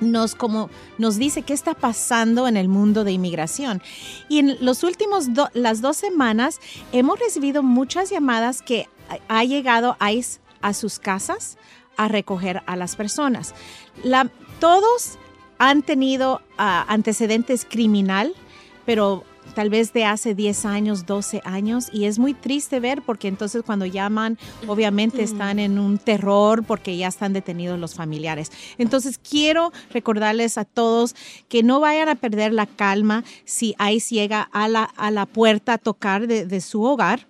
nos como nos dice qué está pasando en el mundo de inmigración y en los últimos las dos semanas hemos recibido muchas llamadas que ha- llegado ICE a sus casas a recoger a las personas. Todos han tenido ah, antecedentes criminal, pero tal vez de hace 10 años, 12 años, y es muy triste ver porque entonces cuando llaman, obviamente están en un terror porque ya están detenidos los familiares. Entonces quiero recordarles a todos que no vayan a perder la calma si ICE llega a la, a la puerta a tocar de, de su hogar.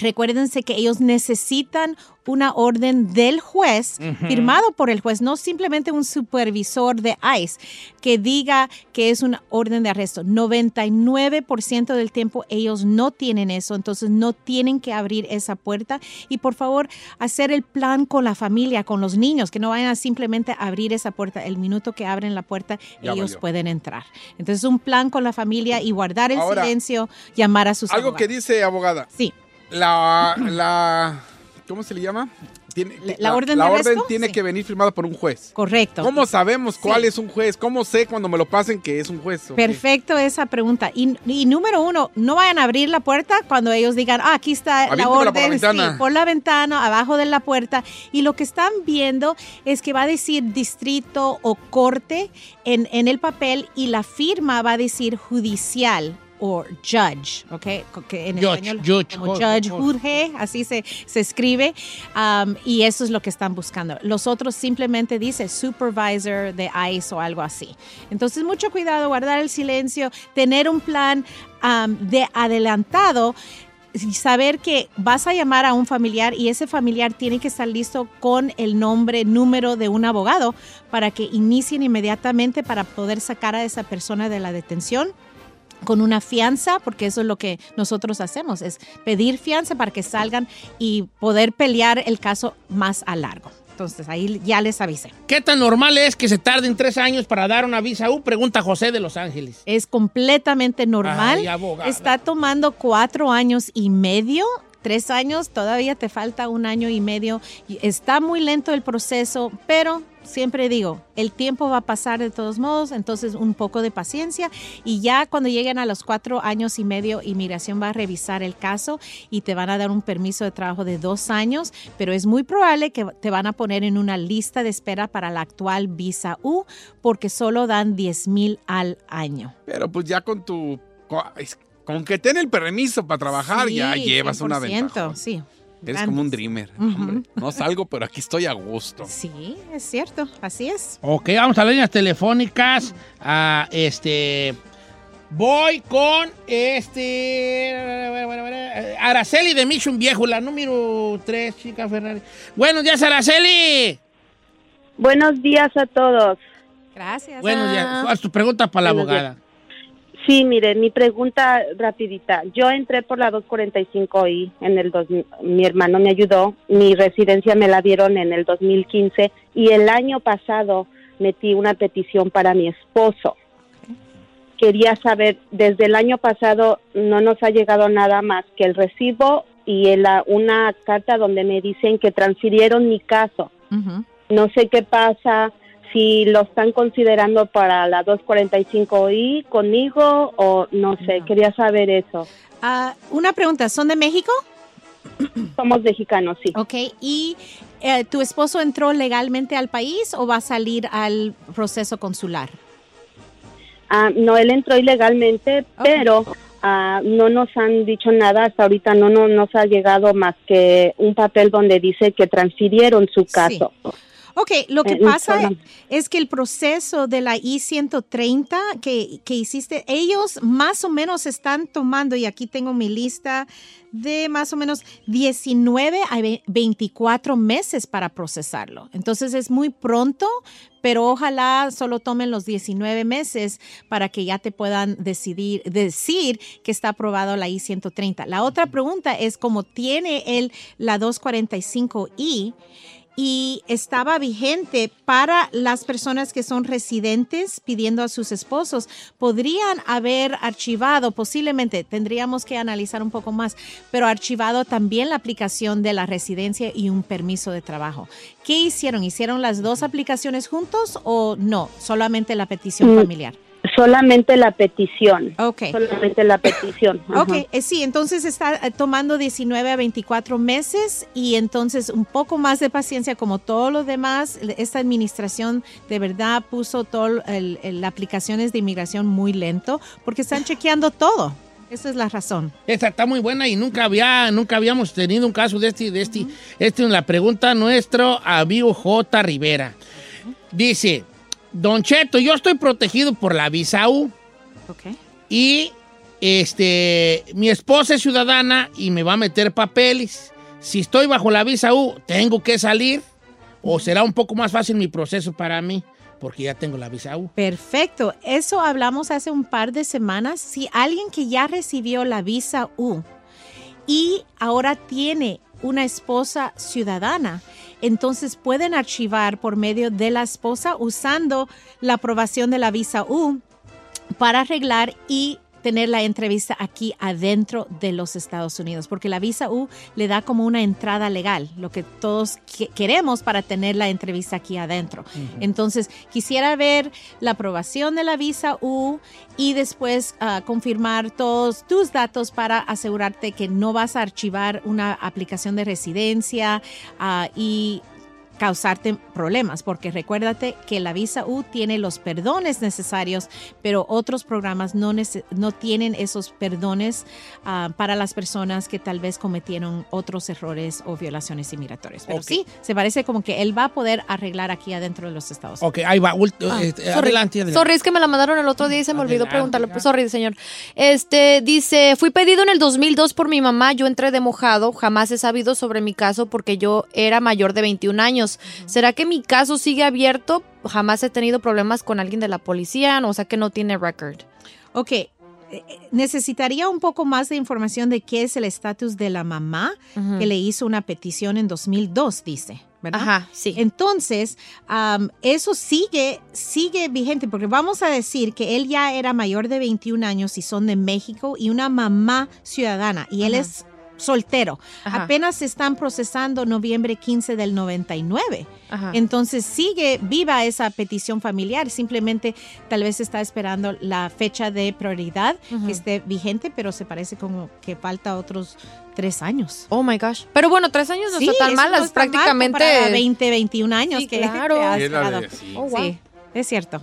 Recuérdense que ellos necesitan una orden del juez, firmado por el juez, no simplemente un supervisor de ICE que diga que es una orden de arresto. 99% del tiempo ellos no tienen eso, entonces no tienen que abrir esa puerta. Y por favor, hacer el plan con la familia, con los niños, que no vayan a simplemente abrir esa puerta. El minuto que abren la puerta, Ya ellos valió. pueden entrar. Entonces, un plan con la familia y guardar el Ahora, silencio, llamar a sus Algo que dice, abogada. Sí. La, la, ¿cómo se le llama? Tiene, la orden la de orden tiene que venir firmada por un juez. Correcto. ¿Cómo sabemos cuál es un juez? ¿Cómo sé cuando me lo pasen que es un juez? Perfecto esa pregunta. Y, y número uno, no vayan a abrir la puerta cuando ellos digan, ah, aquí está la orden, por la ventana. sí, por la ventana, abajo de la puerta. Y lo que están viendo es que va a decir distrito o corte en, en el papel y la firma va a decir judicial o judge, ¿ok? Que en Judge, español judge, como judge, juzgue, así se, se escribe, um, y eso es lo que están buscando. Los otros simplemente dice supervisor de ICE o algo así. Entonces, mucho cuidado, guardar el silencio, tener un plan um, de adelantado saber que vas a llamar a un familiar y ese familiar tiene que estar listo con el nombre, número de un abogado para que inicien inmediatamente para poder sacar a esa persona de la detención con una fianza, porque eso es lo que nosotros hacemos, es pedir fianza para que salgan y poder pelear el caso más a largo. Entonces, ahí ya les avisé. ¿Qué tan normal es que se tarden tres años para dar una visa U? Pregunta José de Los Ángeles. Es completamente normal. Ay. Está tomando cuatro años y medio. Tres años, todavía te falta un año y medio. Está muy lento el proceso, pero siempre digo, el tiempo va a pasar de todos modos, entonces un poco de paciencia y ya cuando lleguen a los cuatro años y medio, inmigración va a revisar el caso y te van a dar un permiso de trabajo de dos años, pero es muy probable que te van a poner en una lista de espera para la actual visa U porque solo dan 10 mil al año. Pero pues ya con tu... Con, que ten el permiso para trabajar, ya llevas una 100%, ventaja. Sí. Eres como un dreamer. hombre. No salgo, pero aquí estoy a gusto. Sí, es cierto, así es. Ok, vamos a las líneas telefónicas. Ah, este. Voy con este. Araceli de Mission Viejo, la número 3, chica Ferrari. Buenos días, Araceli. Buenos días a todos. Gracias. Buenos días. ¿Cuál es tu pregunta para la Buenos abogada? Sí, mire, mi pregunta rapidita. Yo entré por la 245i en el dos, mi hermano me ayudó, mi residencia me la dieron en el 2015 y el año pasado metí una petición para mi esposo. Quería saber, desde el año pasado no nos ha llegado nada más que el recibo y el- una carta donde me dicen que transfirieron mi caso. No sé qué pasa, si lo están considerando para la 245i conmigo o no sé, quería saber eso. Ah, una pregunta, ¿son de México? Somos mexicanos, sí. Ok, ¿y eh, tu esposo entró legalmente al país o va a salir al proceso consular? Ah, no, él entró ilegalmente, pero ah, no nos han dicho nada hasta ahorita, no, no nos ha llegado más que un papel donde dice que transfirieron su caso. Ok, lo que Eh, pasa informa- es que el proceso de la I-130 que, que hiciste, ellos más o menos están tomando, y aquí tengo mi lista, de más o menos 19 a ve- 24 meses para procesarlo. Entonces es muy pronto, pero ojalá solo tomen los 19 meses para que ya te puedan decidir, decir que está aprobado la I-130. La otra pregunta es, como tiene él la 245I, y estaba vigente para las personas que son residentes pidiendo a sus esposos. Podrían haber archivado, posiblemente tendríamos que analizar un poco más, pero archivado también la aplicación de la residencia y un permiso de trabajo. ¿Qué hicieron? ¿Hicieron las dos aplicaciones juntos o no? Solamente la petición Mm, familiar. Solamente la petición. Ok. Solamente la petición. ajá. Ok, eh, sí, entonces está eh, tomando 19 a 24 meses y entonces un poco más de paciencia como todo lo demás. Esta administración de verdad puso todo el, el- las aplicaciones de inmigración muy lento porque están chequeando todo. Esa es la razón. Esta está muy buena y nunca había, nunca habíamos tenido un caso de este, de este. Este es la pregunta nuestro amigo J. Rivera. Dice, Don Cheto, yo estoy protegido por la visa U Ok. y este, mi esposa es ciudadana y me va a meter papeles. Si estoy bajo la visa U, ¿tengo que salir? ¿O será un poco más fácil mi proceso para mí? Porque ya tengo la visa U. Perfecto. Eso hablamos hace un par de semanas. Si alguien que ya recibió la visa U y ahora tiene una esposa ciudadana, entonces pueden archivar por medio de la esposa usando la aprobación de la visa U para arreglar y tener la entrevista aquí adentro de los Estados Unidos, porque la visa U le da como una entrada legal, lo que todos que- queremos para tener la entrevista aquí adentro. Entonces, quisiera ver la aprobación de la visa U y después ah, confirmar todos tus datos para asegurarte que no vas a archivar una aplicación de residencia ah, y causarte problemas, porque recuérdate que la visa U tiene los perdones necesarios, pero otros programas no, no tienen esos perdones ah, para las personas que tal vez cometieron otros errores o violaciones inmigratorias. Pero sí, se parece como que él va a poder arreglar aquí adentro de los Estados Unidos. Ok, ahí va. ult- Ah, Sorry. adelante, adelante. Sorry, es que me la mandaron el otro día y se me olvidó preguntarle. Pues, sorry, señor. Este, dice, fui pedido en el 2002 por mi mamá, yo entré de mojado, jamás he sabido sobre mi caso porque yo era mayor de 21 años. ¿Será que mi caso sigue abierto? Jamás he tenido problemas con alguien de la policía, o sea que no tiene record. Ok, eh, eh, necesitaría un poco más de información de qué es el estatus de la mamá que le hizo una petición en 2002, dice. ¿verdad? Ajá, sí. Entonces, am, eso sigue, sigue vigente, porque vamos a decir que él ya era mayor de 21 años y son de México y una mamá ciudadana, y él Ajá. es soltero. Ajá. Apenas se están procesando noviembre 15 del 99. Ajá. Entonces sigue viva esa petición familiar, simplemente tal vez está esperando la fecha de prioridad que esté vigente, pero se parece como que falta otros tres años. Oh my gosh. Pero bueno, tres años no Sí, está tan mal, no es prácticamente. comparado a 20, 21 años Sí, que claro. has. Oh, wow. Sí, es cierto.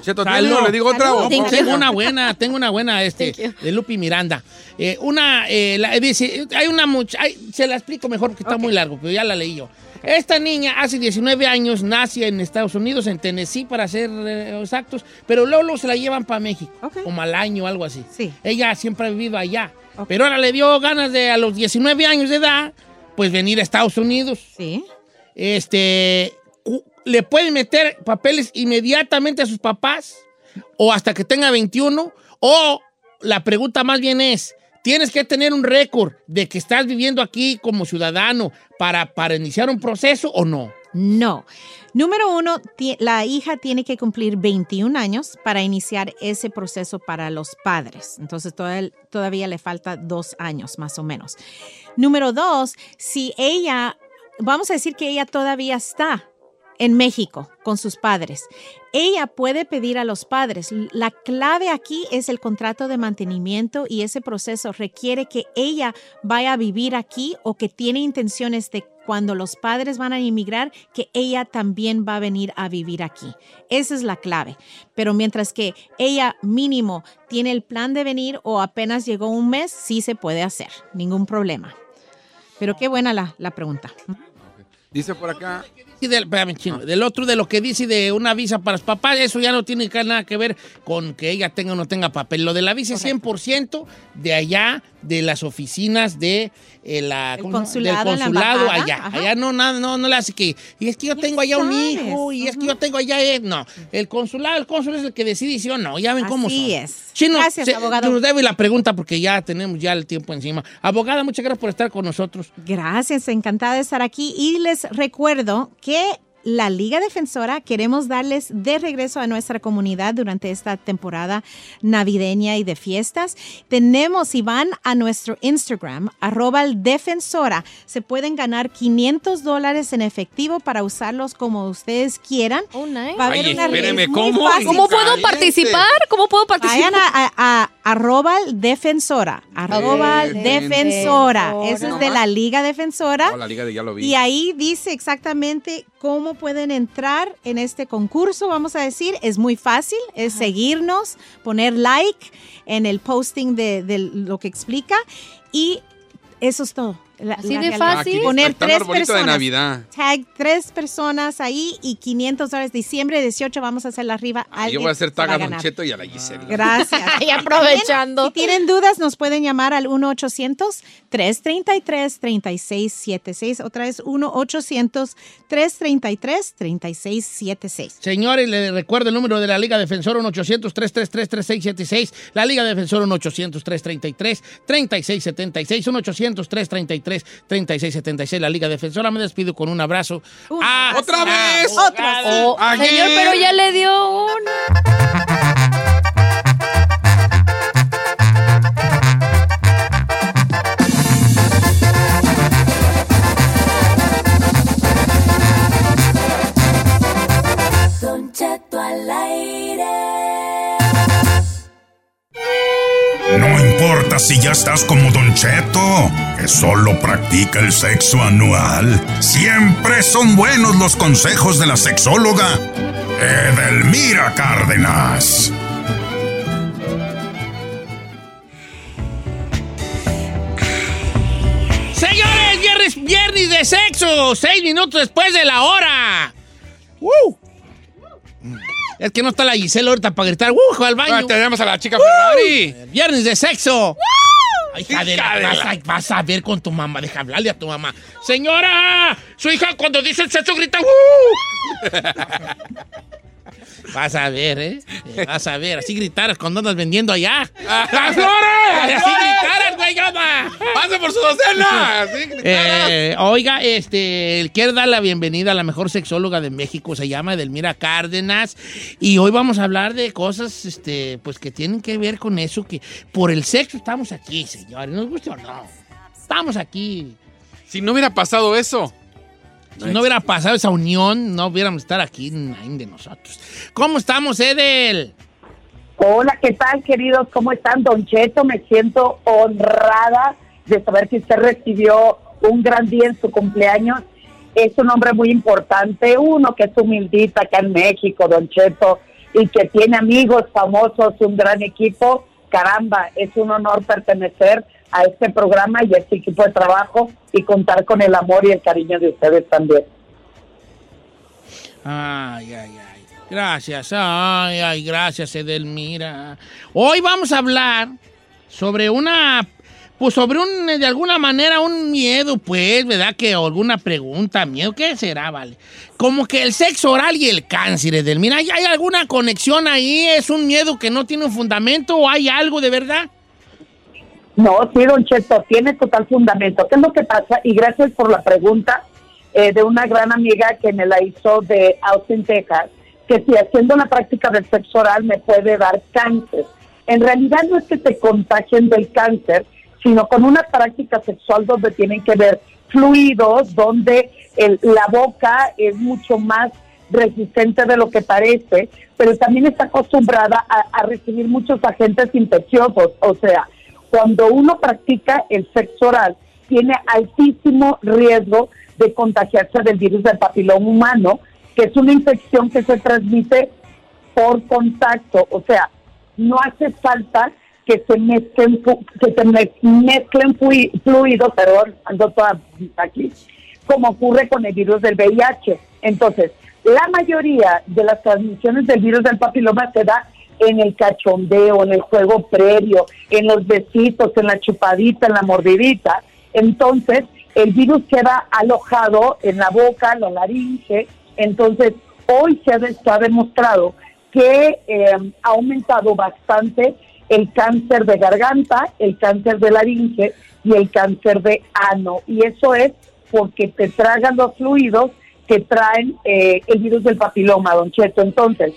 Cheto, Salud. ¿tiene o le digo otra? Tengo una buena, tengo una buena este, de Lupi Miranda. Eh, una, eh, la- dice, hay una mucha, se la explico mejor porque está muy largo, pero ya la leí yo. Esta niña hace 19 años nace en Estados Unidos, en Tennessee, para ser eh, exactos, pero luego, luego se la llevan para México, Ok. como al año o algo así. Sí. Ella siempre ha vivido allá, pero ahora le dio ganas de a los 19 años de edad, pues venir a Estados Unidos. Sí. Este, le pueden meter papeles inmediatamente a sus papás o hasta que tenga 21 o la pregunta más bien es, ¿tienes que tener un récord de que estás viviendo aquí como ciudadano para, para iniciar un proceso o no? No. Número uno, la hija tiene que cumplir 21 años para iniciar ese proceso para los padres. Entonces toda- todavía le falta dos años más o menos. Número dos, si ella, vamos a decir que ella todavía está en México con sus padres. Ella puede pedir a los padres. La clave aquí es el contrato de mantenimiento y ese proceso requiere que ella vaya a vivir aquí o que tiene intenciones de cuando los padres van a inmigrar, que ella también va a venir a vivir aquí. Esa es la clave. Pero mientras que ella mínimo tiene el plan de venir o apenas llegó un mes, sí se puede hacer, ningún problema. Pero qué buena la, la pregunta. Dice por acá. Y del, otro, de lo que dice de una visa para los papás, eso ya no tiene nada que ver con que ella tenga o no tenga papel. Lo de la visa es 100% de allá, de las oficinas de eh, consulado del la consulado allá. ajá. Allá no, nada, no, no le hace que, y es que yo tengo allá un sabes, hijo, y es que yo tengo allá, eh, no. El consulado, el cónsul es el que decide si o no, ya ven cómo son. es. Chino, Gracias, se- abogado. nos debe la pregunta porque ya tenemos ya el tiempo encima. Abogada, muchas gracias por estar con nosotros. Gracias, encantada de estar aquí. Y les recuerdo que yeah. La Liga Defensora queremos darles de regreso a nuestra comunidad durante esta temporada navideña y de fiestas. Tenemos, si van a nuestro Instagram, arroba el defensora, se pueden ganar 500 dólares en efectivo para usarlos como ustedes quieran. Oh, nice. Va a haber Ay, una espéreme, ¿cómo? fácil. ¿Cómo puedo Caliente. participar? ¿Cómo puedo participar? Vayan a, a- a- arroba el defensora, arroba el defensora. Eso es de la Liga Defensora. Oh, la liga de ya lo vi. Y ahí dice exactamente cómo pueden entrar en este concurso, vamos a decir. Es muy fácil, es seguirnos, poner like en el posting de, de lo que explica y eso es todo. La- Así la de fácil. Poner Está un tres arbolito de personas. Navidad. Tag tres personas ahí y 500 dólares. Diciembre 18 vamos a hacer la arriba. Ah, Yo voy a hacer taga a. Don Cheto y a la Gisela. Gracias. Y aprovechando. Si tienen dudas, nos pueden llamar al 1-800-333-3676. Otra vez, 1-800-333-3676. Señores, les recuerdo el número de la Liga Defensora 1-800-333-3676. La Liga Defensora 1-800-333-3676. 1-800-333-3676. La Liga Defensora. Me despido con un abrazo. Ah, ¡Otra vez! Otra vez. Oh, señor, pero ya le dio una. Don Cheto al aire. No importa si ya estás como Don Cheto, que solo practica el sexo anual. Siempre son buenos los consejos de la sexóloga Edelmira Cárdenas. Señores, viernes, viernes de sexo. Seis minutos después de la hora. ¡Uh! Es que no está la Gisela ahorita para gritar ¡Uh! al baño. Ah, Tenemos a la chica Ferrari. Viernes de sexo. Hija de la- vas, a, vas a ver con tu mamá. Deja hablarle a tu mamá. Señora, su hija cuando dice el sexo grita ¡Uh! Vas a ver, ¿eh? Vas a ver. Así gritaras cuando andas vendiendo allá. ¡Las flores! Así gritaras, güey, llama. ¡Pase por su docena! Así gritaras. Eh, oiga, este, quiero dar la bienvenida a la mejor sexóloga de México, se llama Edelmira Cárdenas, y hoy vamos a hablar de cosas, este, pues que tienen que ver con eso, que por el sexo estamos aquí, señores, nos gusta o no, estamos aquí. Si no hubiera pasado eso. Si no hubiera pasado esa unión, no hubiéramos estar aquí, nadie de nosotros. ¿Cómo estamos, Edel? Hola, ¿qué tal, queridos? ¿Cómo están? Don Cheto, me siento honrada de saber que usted recibió un gran día en su cumpleaños. Es un hombre muy importante, uno que es humildita acá en México, Don Cheto, y que tiene amigos famosos, un gran equipo. Caramba, es un honor pertenecer a este programa y a este equipo de trabajo y contar con el amor y el cariño de ustedes también. Ay, ay, ay. Gracias, ay, ay, gracias, Edelmira. Hoy vamos a hablar sobre una, pues sobre un, de alguna manera, un miedo, pues, ¿verdad? Que alguna pregunta, miedo, ¿qué será, vale? Como que el sexo oral y el cáncer, Edelmira, ¿hay, hay alguna conexión ahí? ¿Es un miedo que no tiene un fundamento o hay algo de verdad? No, sí, don Cheto, tiene total fundamento. ¿Qué es lo que pasa? Y gracias por la pregunta eh, de una gran amiga que me la hizo de Austin, Texas, que si haciendo la práctica del sexo oral me puede dar cáncer. En realidad no es que te contagien del cáncer, sino con una práctica sexual donde tienen que ver fluidos, donde el- la boca es mucho más resistente de lo que parece, pero también está acostumbrada a, a recibir muchos agentes infecciosos. O sea, cuando uno practica el sexo oral, tiene altísimo riesgo de contagiarse del virus del papiloma humano, que es una infección que se transmite por contacto. O sea, no hace falta que se mezclen, que se mez- mezclen fluidos, perdón, ando toda aquí, como ocurre con el virus del VIH. Entonces, la mayoría de las transmisiones del virus del papiloma se da en el cachondeo, en el juego previo, en los besitos, en la chupadita, en la mordidita. Entonces, el virus queda alojado en la boca, en la laringe. Entonces, hoy se ha, demostrado que eh, ha aumentado bastante el cáncer de garganta, el cáncer de laringe y el cáncer de ano. Y eso es porque te tragan los fluidos que traen eh, el virus del papiloma, don Cheto. Entonces,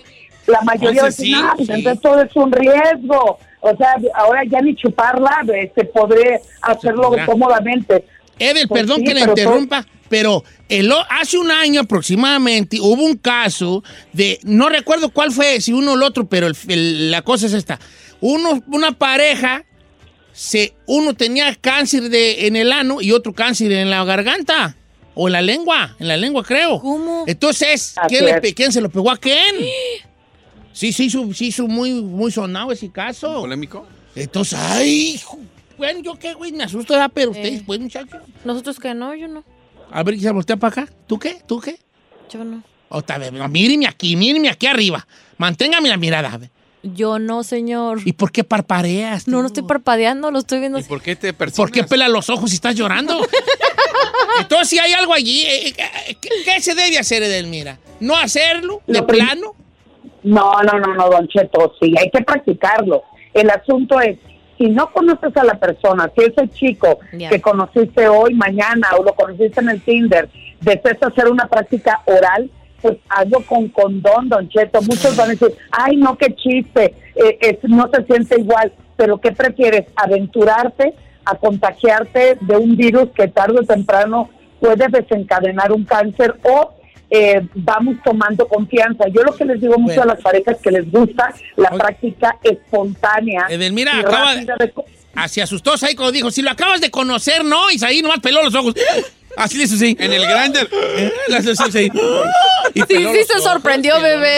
la mayoría dicen, sí, "Ah, pues sí. entonces todo es un riesgo. O sea, ahora ya ni chuparla, se podré hacerlo cómodamente. Edel, Pues perdón sí, que le todo- interrumpa, pero el hace un año aproximadamente hubo un caso de, no recuerdo cuál fue, si uno o el otro, pero el- el- la cosa es esta. Uno, una pareja, se, uno tenía cáncer de, en el ano y otro cáncer en la garganta. O en la lengua, en la lengua creo. ¿Cómo? Entonces, ¿quién, le quién se lo pegó a quién? Sí, sí, hizo, sí hizo muy, muy sonado ese caso. ¿Polémico? Entonces, ay, hijo, Bueno, yo qué, güey, me asusto, ¿verdad? Pero ustedes, pues, muchachos. Nosotros que no, yo no. A ver, se voltea para acá. ¿Tú qué? ¿Tú qué? Yo no. Otra vez, no, míreme aquí, míreme aquí arriba. Manténgame la mirada. a ver. Yo no, señor. ¿Y por qué parpareas? No, no estoy parpadeando, lo estoy viendo. ¿Por qué te ¿Por qué pela los ojos si estás llorando? Entonces, si hay algo allí, eh, eh, ¿qué, qué se debe hacer, Edelmira? ¿No hacerlo? ¿De Lo plano? No, no, no, no, don Cheto, sí, hay que practicarlo. El asunto es, si no conoces a la persona, si ese chico que conociste hoy, mañana, o lo conociste en el Tinder, deseas hacer una práctica oral, pues hazlo con condón, don Cheto. Muchos van a decir, ay, no, qué chiste, eh, es- no se siente igual. Pero ¿qué prefieres? ¿Aventurarte a contagiarte de un virus que tarde o temprano puede desencadenar un cáncer o eh, vamos tomando confianza. Yo lo que les digo mucho Bueno. a las parejas que les gusta la práctica espontánea. Edelmira y acaba de... Así asustó ahí cuando dijo, si lo acabas de conocer, no, y ahí nomás peló los ojos. Así le hizo así. En el grinder. Así. Y Sí, sí se ojos, sorprendió, bebé.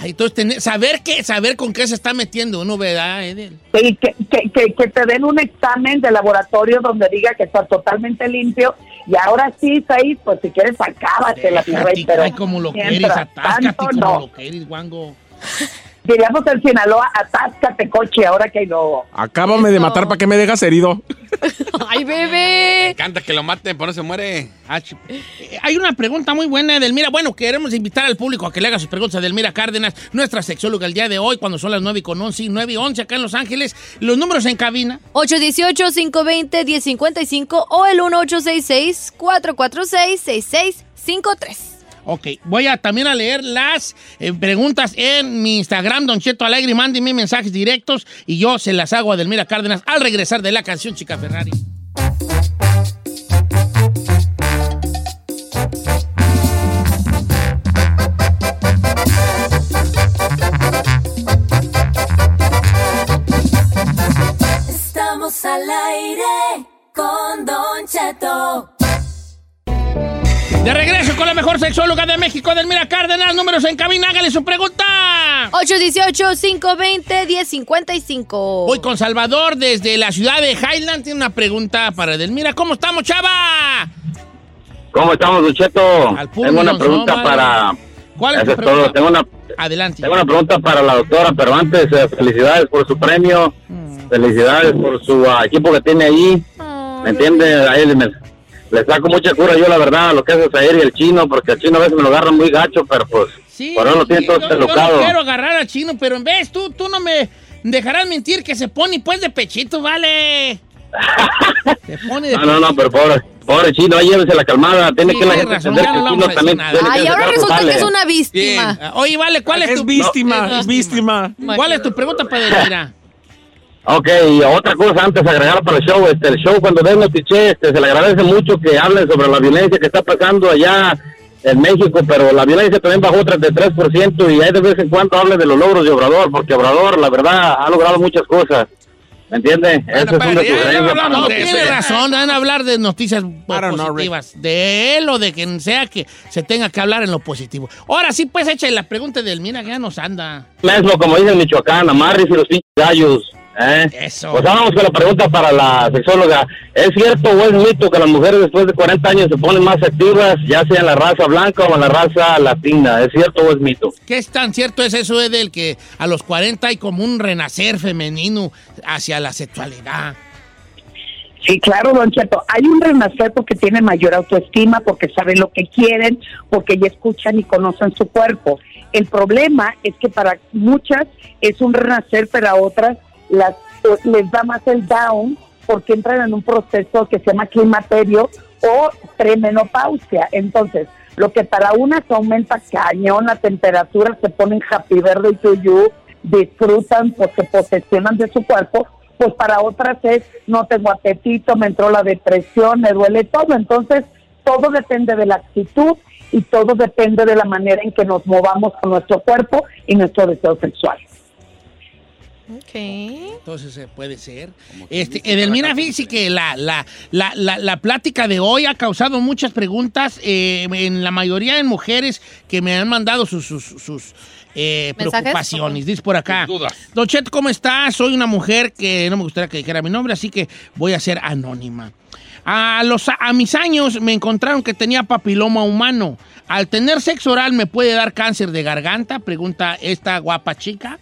Ay, entonces, tener- saber, qué, saber con qué se está metiendo uno, ¿verdad, Edel? Sí, que, que, que, que te den un examen de laboratorio donde diga que está totalmente limpio y ahora sí, ahí, pues si quieres acábatela, mi rey, pero ay, como lo quieres, atáscate tanto, como no. lo quieres, guango. Diríamos en Sinaloa, atáscate coche, ahora que hay lobo. Acábame de matar para que me dejas herido. ¡Ay, bebé! Canta que lo maten, por se muere. Ah, Eh, Hay una pregunta muy buena, Edelmira. Bueno, queremos invitar al público a que le haga sus preguntas a Edelmira Cárdenas, nuestra sexóloga el día de hoy, cuando son las 9 con 11 y 9 y 11 acá en Los Ángeles. Los números en cabina. 818-520-1055 o el 1866-446-6653. Ok, voy a también a leer las eh, preguntas en mi Instagram, Don Cheto Alegre. Mándenme mensajes directos y yo se las hago a Edelmira Cárdenas al regresar de la canción Chica Ferrari. Estamos al aire con Don Cheto. De regreso con la mejor sexóloga de México, Edelmira Cárdenas. Números en cabina, hágale su pregunta. 818-520-1055. Voy con Salvador desde la ciudad de Highland. Tiene una pregunta para Edelmira. ¿Cómo estamos, chava? ¿Cómo estamos, Lucheto? puro Tengo una pregunta vale. para... ¿Cuál es Eso tu todo. pregunta? Tengo una, Adelante. tengo una pregunta para la doctora, pero antes, eh, felicidades por su premio. Mm. Felicidades por su ah, equipo que tiene ahí. ¿Me entiende? Ahí le, le saco mucha cura yo, la verdad, a lo que es Zaire y el chino, porque el chino a veces me lo agarran muy gacho, pero pues... por eso lo tiene todo yo, yo no quiero agarrar al chino, pero en vez tú, tú no me dejarás mentir que se pone pues de pechito, vale. se pone de No, no, no, pero pobre, pobre chino, ahí llévese la calmada. Tiene Sí, que la gente razón, entender ya que el chino también Ay, ahora resulta que es una víctima. Oye, vale, ¿cuál es, Es tu víctima, es víctima. ¿Cuál es tu pregunta para Edelmira? Ok, y otra cosa antes de agregar para el show, este, el show cuando den notiche, este, se le agradece mucho que hablen sobre la violencia que está pasando allá en México, pero la violencia también bajó 33% y hay de vez en cuando hable de los logros de Obrador, porque Obrador, la verdad, ha logrado muchas cosas. ¿Me entiende? Esa es una Espérate, ya no hablamos para de los- Tiene razón, van a hablar de noticias know, positivas. De él o de quien sea que se tenga que hablar en lo positivo. Ahora sí, pues echa la pregunta de Edelmira, que ya nos anda. Mismo, como dicen en Michoacán, amarres y los pinches gallos. ¿Eh? Eso. Pues vamos con la pregunta para la sexóloga. ¿Es cierto o es mito que las mujeres después de 40 años se ponen más activas, ya sea en la raza blanca o en la raza latina? ¿Es cierto o es mito? ¿Qué es tan cierto es eso, Edel, que a los 40 hay como un renacer femenino hacia la sexualidad? Sí, claro, don Cheto. Hay un renacer porque tienen mayor autoestima, porque saben lo que quieren, porque ya escuchan y conocen su cuerpo. El problema es que para muchas es un renacer, pero a otras las, les da más el down porque entran en un proceso que se llama climaterio o premenopausia. Entonces, lo que para unas aumenta cañón la temperatura, se ponen happy verde y tuyú, disfrutan, pues se posesionan de su cuerpo, pues para otras es no tengo apetito, me entró la depresión, me duele todo. Entonces, todo depende de la actitud y todo depende de la manera en que nos movamos con nuestro cuerpo y nuestro deseo sexual. Ok. Entonces eh, puede ser. Este, Edelmira, fíjese que la, la, la, la, la plática de hoy ha causado muchas preguntas eh, en la mayoría de mujeres que me han mandado sus, sus, sus, eh, preocupaciones. Dice por acá. Dudas. Don Chet, ¿cómo estás? Soy una mujer que no me gustaría que dijera mi nombre, así que voy a ser anónima. A, los, a mis años me encontraron que tenía papiloma humano. Al tener sexo oral me puede dar cáncer de garganta, pregunta esta guapa chica.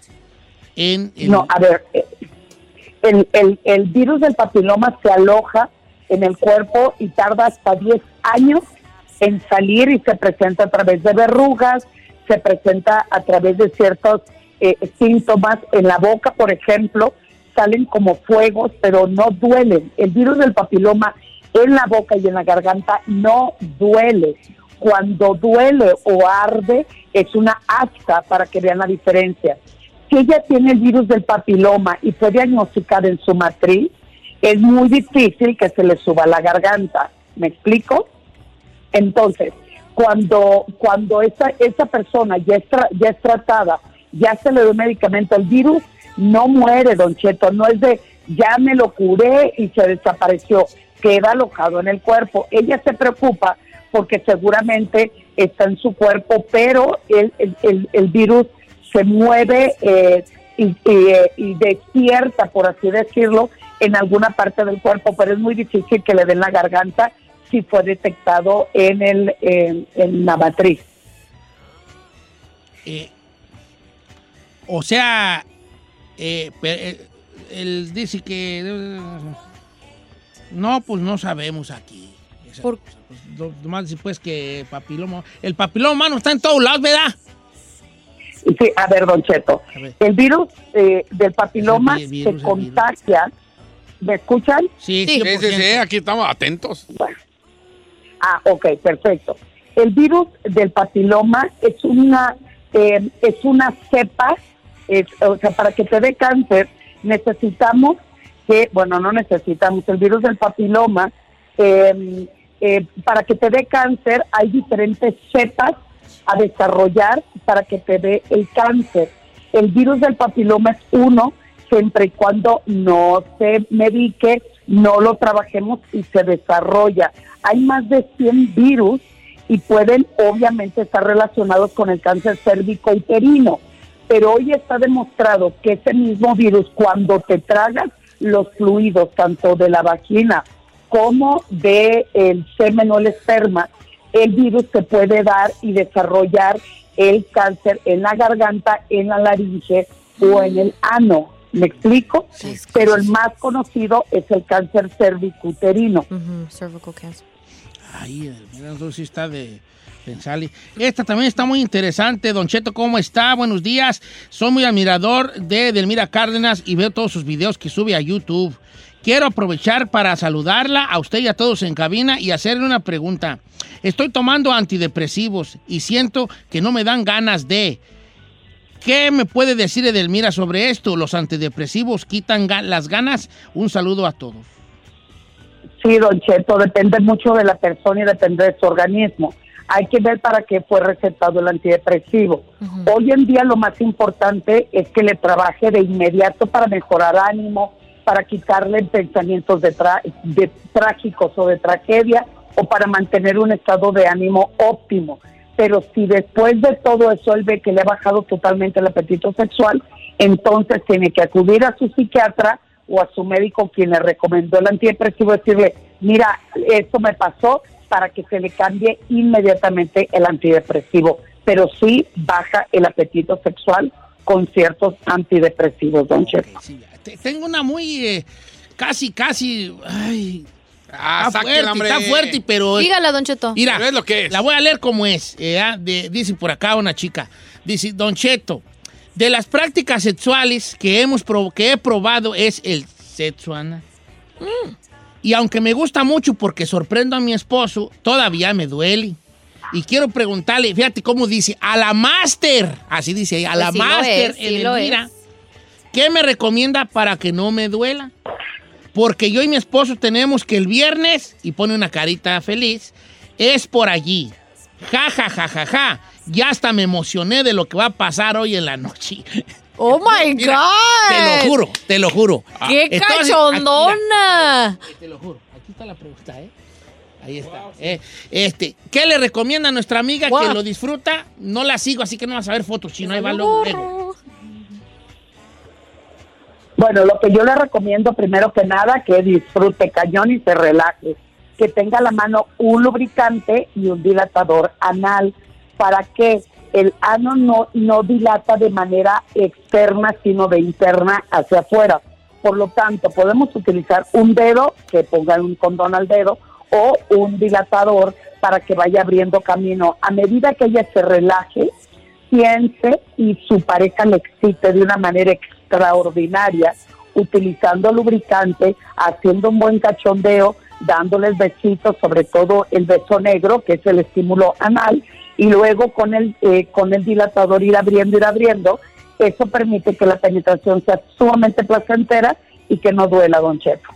En- No, a ver, eh, el, el, el virus del papiloma se aloja en el cuerpo y tarda hasta 10 años en salir y se presenta a través de verrugas, se presenta a través de ciertos eh, síntomas en la boca, por ejemplo, salen como fuegos, pero no duelen. El virus del papiloma en la boca y en la garganta no duele. Cuando duele o arde es una afta para que vean la diferencia. Si ella tiene el virus del papiloma y fue diagnosticada en su matriz, es muy difícil que se le suba la garganta. ¿Me explico? Entonces, cuando, cuando esa, esa persona ya es, ya es tratada, ya se le dio medicamento, el virus no muere, don Cheto, no es de ya me lo curé y se desapareció, queda alojado en el cuerpo. Ella se preocupa porque seguramente está en su cuerpo, pero el, el- el virus se mueve eh, y, y, eh, y despierta, por así decirlo, en alguna parte del cuerpo, pero es muy difícil que le den la garganta si fue detectado en, el, en, en la matriz. eh, o sea, eh, eh, él dice que... no, pues no sabemos aquí. Esa cosa, pues, lo- nomás pues que papiloma... El papiloma humano está en todos lados, ¿verdad? Sí, a ver, Don Cheto, el virus eh, del papiloma el virus, se contagia. ¿Me escuchan? Sí, Sí, sí, sí, aquí estamos atentos. Ah, ok, perfecto. El virus del papiloma es una eh, es una cepa, es- o sea, para que te dé cáncer necesitamos que, bueno, no necesitamos el virus del papiloma. eh, eh, para que te dé cáncer hay diferentes cepas a desarrollar para que te dé el cáncer. El virus del papiloma es uno siempre y cuando no se medique, no lo trabajemos y se desarrolla. Hay más de 100 virus y pueden obviamente estar relacionados con el cáncer cérvico-uterino, pero hoy está demostrado que ese mismo virus cuando te tragas los fluidos tanto de la vagina como de el semen o el esperma, el virus te puede dar y desarrollar el cáncer en la garganta, en la laringe o en el ano. ¿Me explico? Pero el más conocido es el cáncer cervicuterino. cervical cancer. Ahí, mira, sí está de pensarle. Esta también está muy interesante. Don Cheto, ¿cómo está? Buenos días. Soy muy admirador de Delmira Cárdenas y veo todos sus videos que sube a YouTube. Quiero aprovechar para saludarla a usted y a todos en cabina y hacerle una pregunta. Estoy tomando antidepresivos y siento que no me dan ganas de... ¿Qué me puede decir Edelmira sobre esto? ¿Los antidepresivos quitan ga- las ganas? Un saludo a todos. Sí, don Cheto, depende mucho de la persona y depende de su organismo. Hay que ver para qué fue recetado el antidepresivo. Hoy en día lo más importante es que le trabaje de inmediato para mejorar ánimo, para quitarle pensamientos de, tra- de trágicos o de tragedia o para mantener un estado de ánimo óptimo. Pero si después de todo eso él ve que le ha bajado totalmente el apetito sexual, entonces tiene que acudir a su psiquiatra o a su médico quien le recomendó el antidepresivo, decirle, mira, esto me pasó para que se le cambie inmediatamente el antidepresivo, pero sí baja el apetito sexual con ciertos antidepresivos, don. Te- Tengo una muy... eh, casi, casi... Ay, Ah, está fuerte, está fuerte, pero... Dígala, Don Cheto. Mira, Pero es lo que es. la voy a leer como es. eh, ah, de- dice por acá una chica. Dice, Don Cheto, de las prácticas sexuales que, hemos prob- que he probado es el sexo anal. Y aunque me gusta mucho porque sorprendo a mi esposo, todavía me duele. Y quiero preguntarle, fíjate cómo dice, a la máster, así dice ahí, a Pues la sí lo máster, es, sí. ¿Qué me recomienda para que no me duela? Porque yo y mi esposo tenemos que el viernes, y pone una carita feliz, es por allí. Ja, ja, ja, ja, ja. Ya hasta me emocioné de lo que va a pasar hoy en la noche. Oh my Mira, God. Te lo juro, te lo juro. ¡Qué Entonces, aquí, cachondona! mira, te lo juro. Aquí está la pregunta, ¿eh? Ahí está. Eh, este, ¿Qué le recomienda a nuestra amiga que lo disfruta? No la sigo, así que no vas a ver fotos, chino. Ahí va luego. Bueno, lo que yo le recomiendo primero que nada que disfrute cañón y se relaje, que tenga la mano un lubricante y un dilatador anal para que el ano no, no dilata de manera externa, sino de interna hacia afuera. Por lo tanto, podemos utilizar un dedo, que ponga un condón al dedo, o un dilatador para que vaya abriendo camino. A medida que ella se relaje, piense y su pareja le excite de una manera extraordinaria, utilizando lubricante, haciendo un buen cachondeo, dándoles besitos, sobre todo el beso negro, que es el estímulo anal, y luego con el, eh, con el dilatador ir abriendo, ir abriendo. Eso permite que la penetración sea sumamente placentera y que no duela, don Cheto.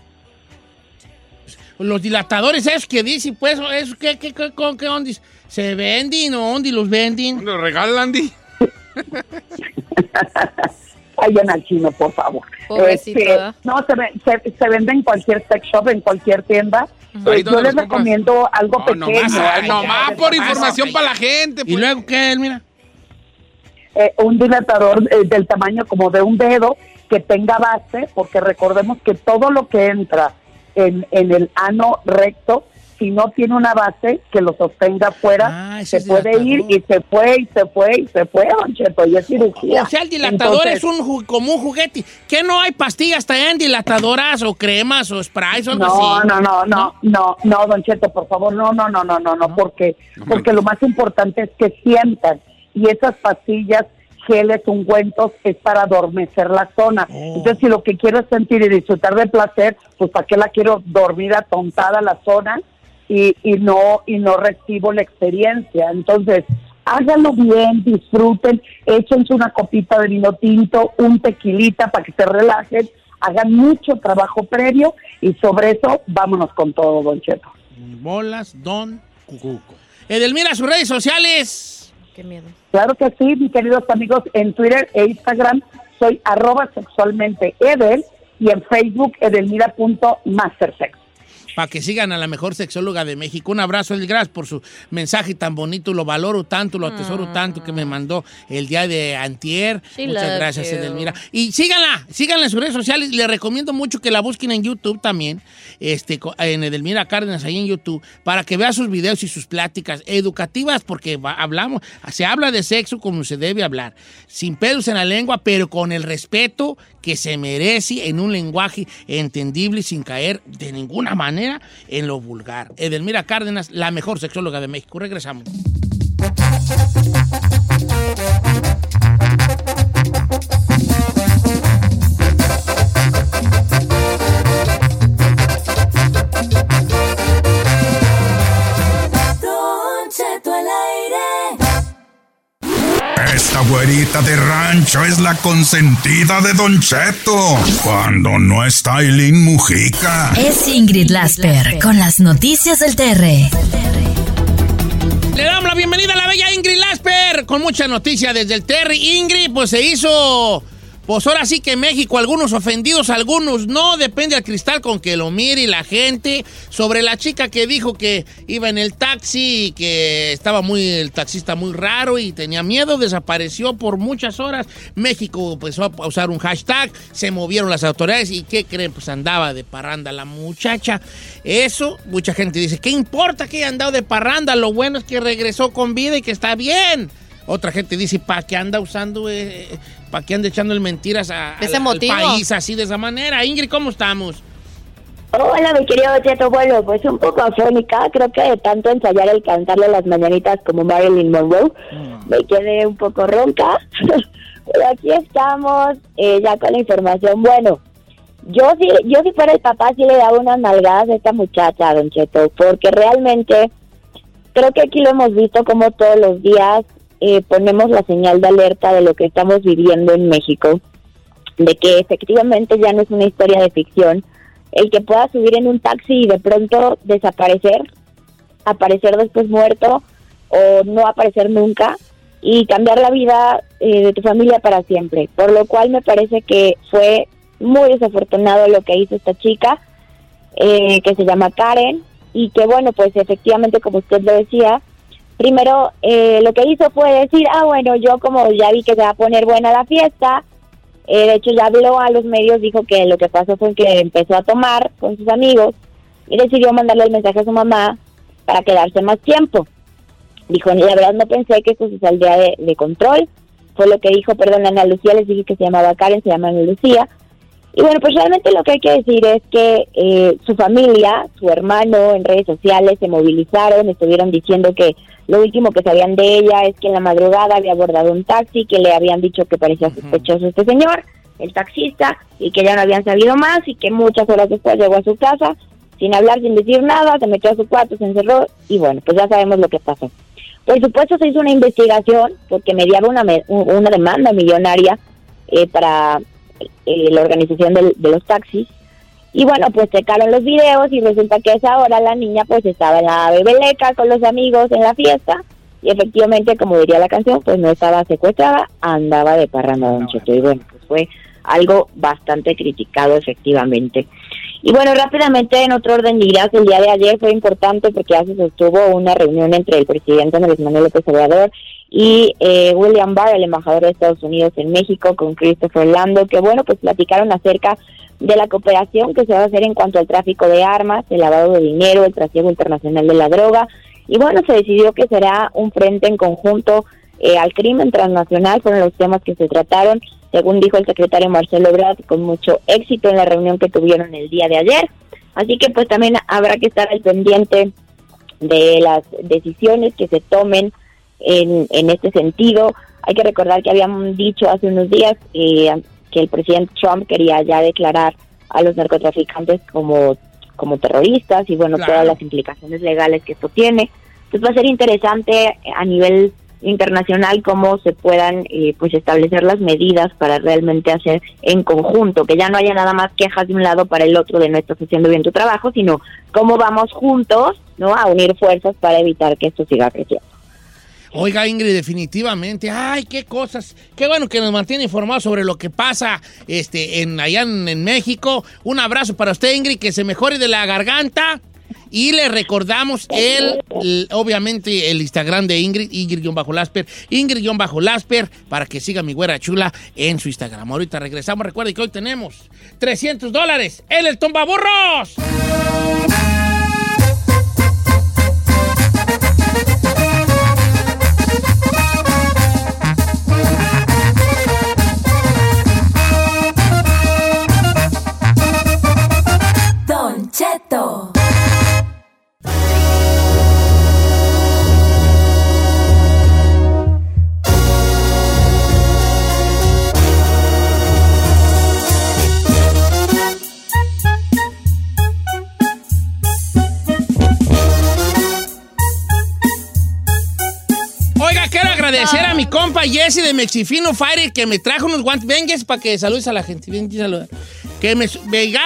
Los dilatadores, esos que dicen, pues, eso, ¿qué, qué, qué, con qué ondis? ¿Se venden o dónde los venden? ¿Los regalan, Andy? Vayan al chino, por favor. Este, no, se, ve- se, se vende en cualquier sex shop, en cualquier tienda. Eh, yo les compras. recomiendo algo No, pequeño. nomás, algo nomás por información para la gente. ¿Y luego qué, mira? eh, un dilatador eh, del tamaño como de un dedo que tenga base, porque recordemos que todo lo que entra en, en el ano recto, si no tiene una base que lo sostenga afuera, se es puede ir y se fue y se fue y se fue, don Cheto, y es cirugía. O sea, el dilatador Entonces, es un como un juguete. ¿Qué no hay pastillas también dilatadoras o cremas o sprays o algo No, así? no, no, no, no, no, don Cheto, por favor, no, no, no, no, no, no, porque, porque lo más importante es que sientan y esas pastillas, geles, ungüentos es para adormecer la zona. Entonces, si lo que quiero es sentir y disfrutar de placer, pues ¿para qué la quiero dormir atontada la zona y, y no y no recibo la experiencia? Entonces, háganlo bien, disfruten, échense una copita de vino tinto, un tequilita para que se relajen, hagan mucho trabajo previo y sobre eso vámonos con todo, Don Cheto. Bolas, don, cucuco. Edelmira, sus redes sociales. Qué miedo. Claro que sí, mis queridos amigos, en Twitter e Instagram soy arroba sexualmente Edel y en Facebook edelmira.mastersex. Para que sigan a la mejor sexóloga de México. Un abrazo, El Gracias por su mensaje tan bonito. Lo valoro tanto, lo atesoro tanto que me mandó el día de Antier. Muchas gracias, you. Edelmira. Y síganla, síganla en sus redes sociales. Le recomiendo mucho que la busquen en YouTube también. Este, en Edelmira Cárdenas, ahí en YouTube, para que vea sus videos y sus pláticas educativas, porque hablamos, se habla de sexo como se debe hablar, sin pelos en la lengua, pero con el respeto que se merece en un lenguaje entendible y sin caer de ninguna manera en lo vulgar. Edelmira Cárdenas, la mejor sexóloga de México. Regresamos. Esta güerita de rancho es la consentida de Don Cheto. Cuando no está Eileen Mujica. Es Ingrid Lasper con las noticias del TR. Le damos la bienvenida a la bella Ingrid Lasper con mucha noticia desde el Terry. Ingrid, pues se hizo, pues ahora sí que México, algunos ofendidos, algunos no, depende al cristal con que lo mire la gente. Sobre la chica que dijo que iba en el taxi y que estaba muy, el taxista muy raro y tenía miedo, desapareció por muchas horas. México empezó a usar un hashtag, se movieron las autoridades y ¿qué creen? Pues andaba de parranda la muchacha. Eso, mucha gente dice, ¿qué importa que haya andado de parranda? Lo bueno es que regresó con vida y que está bien. Otra gente dice, ¿para qué anda usando, eh, para qué anda echándole mentiras a, a Ese al país así de esa manera? Ingrid, ¿cómo estamos? Hola, mi querido Cheto. Bueno, pues un poco afónica. Creo que de tanto ensayar el cantarle las mañanitas como Marilyn Monroe, me quedé un poco ronca. Pero aquí estamos, eh, ya con la información. Bueno, yo si, yo si fuera el papá, sí le daba unas nalgadas a esta muchacha, Don Cheto, porque realmente creo que aquí lo hemos visto como todos los días eh, ponemos la señal de alerta de lo que estamos viviendo en México, de que efectivamente ya no es una historia de ficción, el que pueda subir en un taxi y de pronto desaparecer, aparecer después muerto o no aparecer nunca, y cambiar la vida eh, de tu familia para siempre. Por lo cual me parece que fue muy desafortunado lo que hizo esta chica, eh, que se llama Karen, y que bueno, pues efectivamente, como usted lo decía, primero eh, lo que hizo fue decir, ah, bueno, yo como ya vi que se va a poner buena la fiesta, eh, de hecho ya habló a los medios, dijo que lo que pasó fue que empezó a tomar con sus amigos y decidió mandarle el mensaje a su mamá para quedarse más tiempo. Dijo, la verdad no pensé que esto se saldría de, de control, fue lo que dijo, perdón, Ana Lucía, les dije que se llamaba Karen, se llama Ana Lucía. Y bueno, pues realmente lo que hay que decir es que eh, su familia, su hermano en redes sociales se movilizaron, estuvieron diciendo que lo último que sabían de ella es que en la madrugada había abordado un taxi, que le habían dicho que parecía sospechoso este señor, el taxista, y que ya no habían sabido más y que muchas horas después llegó a su casa sin hablar, sin decir nada, se metió a su cuarto, se encerró y bueno, pues ya sabemos lo que pasó. Por supuesto se hizo una investigación porque mediaba una, una demanda millonaria eh, para eh, la organización de los taxis. Y bueno, pues checaron los videos y resulta que a esa hora la niña pues estaba en la bebeleca con los amigos en la fiesta y efectivamente, como diría la canción, pues no estaba secuestrada, andaba de parranda Don Cheto. Y bueno, pues fue algo bastante criticado efectivamente. Y bueno, rápidamente en otro orden de ideas, el día de ayer fue importante porque ya se sostuvo una reunión entre el presidente Andrés Manuel López Obrador y eh, William Barr, el embajador de Estados Unidos en México, con Christopher Lando, que bueno, pues platicaron acerca de la cooperación que se va a hacer en cuanto al tráfico de armas, el lavado de dinero, el trasiego internacional de la droga. Y bueno, se decidió que será un frente en conjunto eh, al crimen transnacional, fueron los temas que se trataron, según dijo el secretario Marcelo Ebrard, con mucho éxito en la reunión que tuvieron el día de ayer. Así que pues también habrá que estar al pendiente de las decisiones que se tomen en, en este sentido. Hay que recordar que habían dicho hace unos días eh, que el presidente Trump quería ya declarar a los narcotraficantes como, como terroristas y bueno, Claro. todas las implicaciones legales que esto tiene. Entonces va a ser interesante a nivel internacional cómo se puedan eh, pues establecer las medidas para realmente hacer en conjunto, que ya no haya nada más quejas de un lado para el otro de no estás haciendo bien tu trabajo, sino cómo vamos juntos no a unir fuerzas para evitar que esto siga creciendo. Oiga, Ingrid, definitivamente. Ay, qué cosas. Qué bueno que nos mantiene informados sobre lo que pasa este, en, allá en, en México. Un abrazo para usted, Ingrid, que se mejore de la garganta. Y le recordamos el, obviamente, el Instagram de Ingrid, Ingrid-Lasper, Ingrid-Lasper, para que siga mi güera chula en su Instagram. Ahorita regresamos. Recuerden que hoy tenemos 300 dólares en el Tombaburros. Jesse de Mexifino Fire que me trajo unos guantes. Vengas para que saludes a la gente. Ven, saludar. Que me,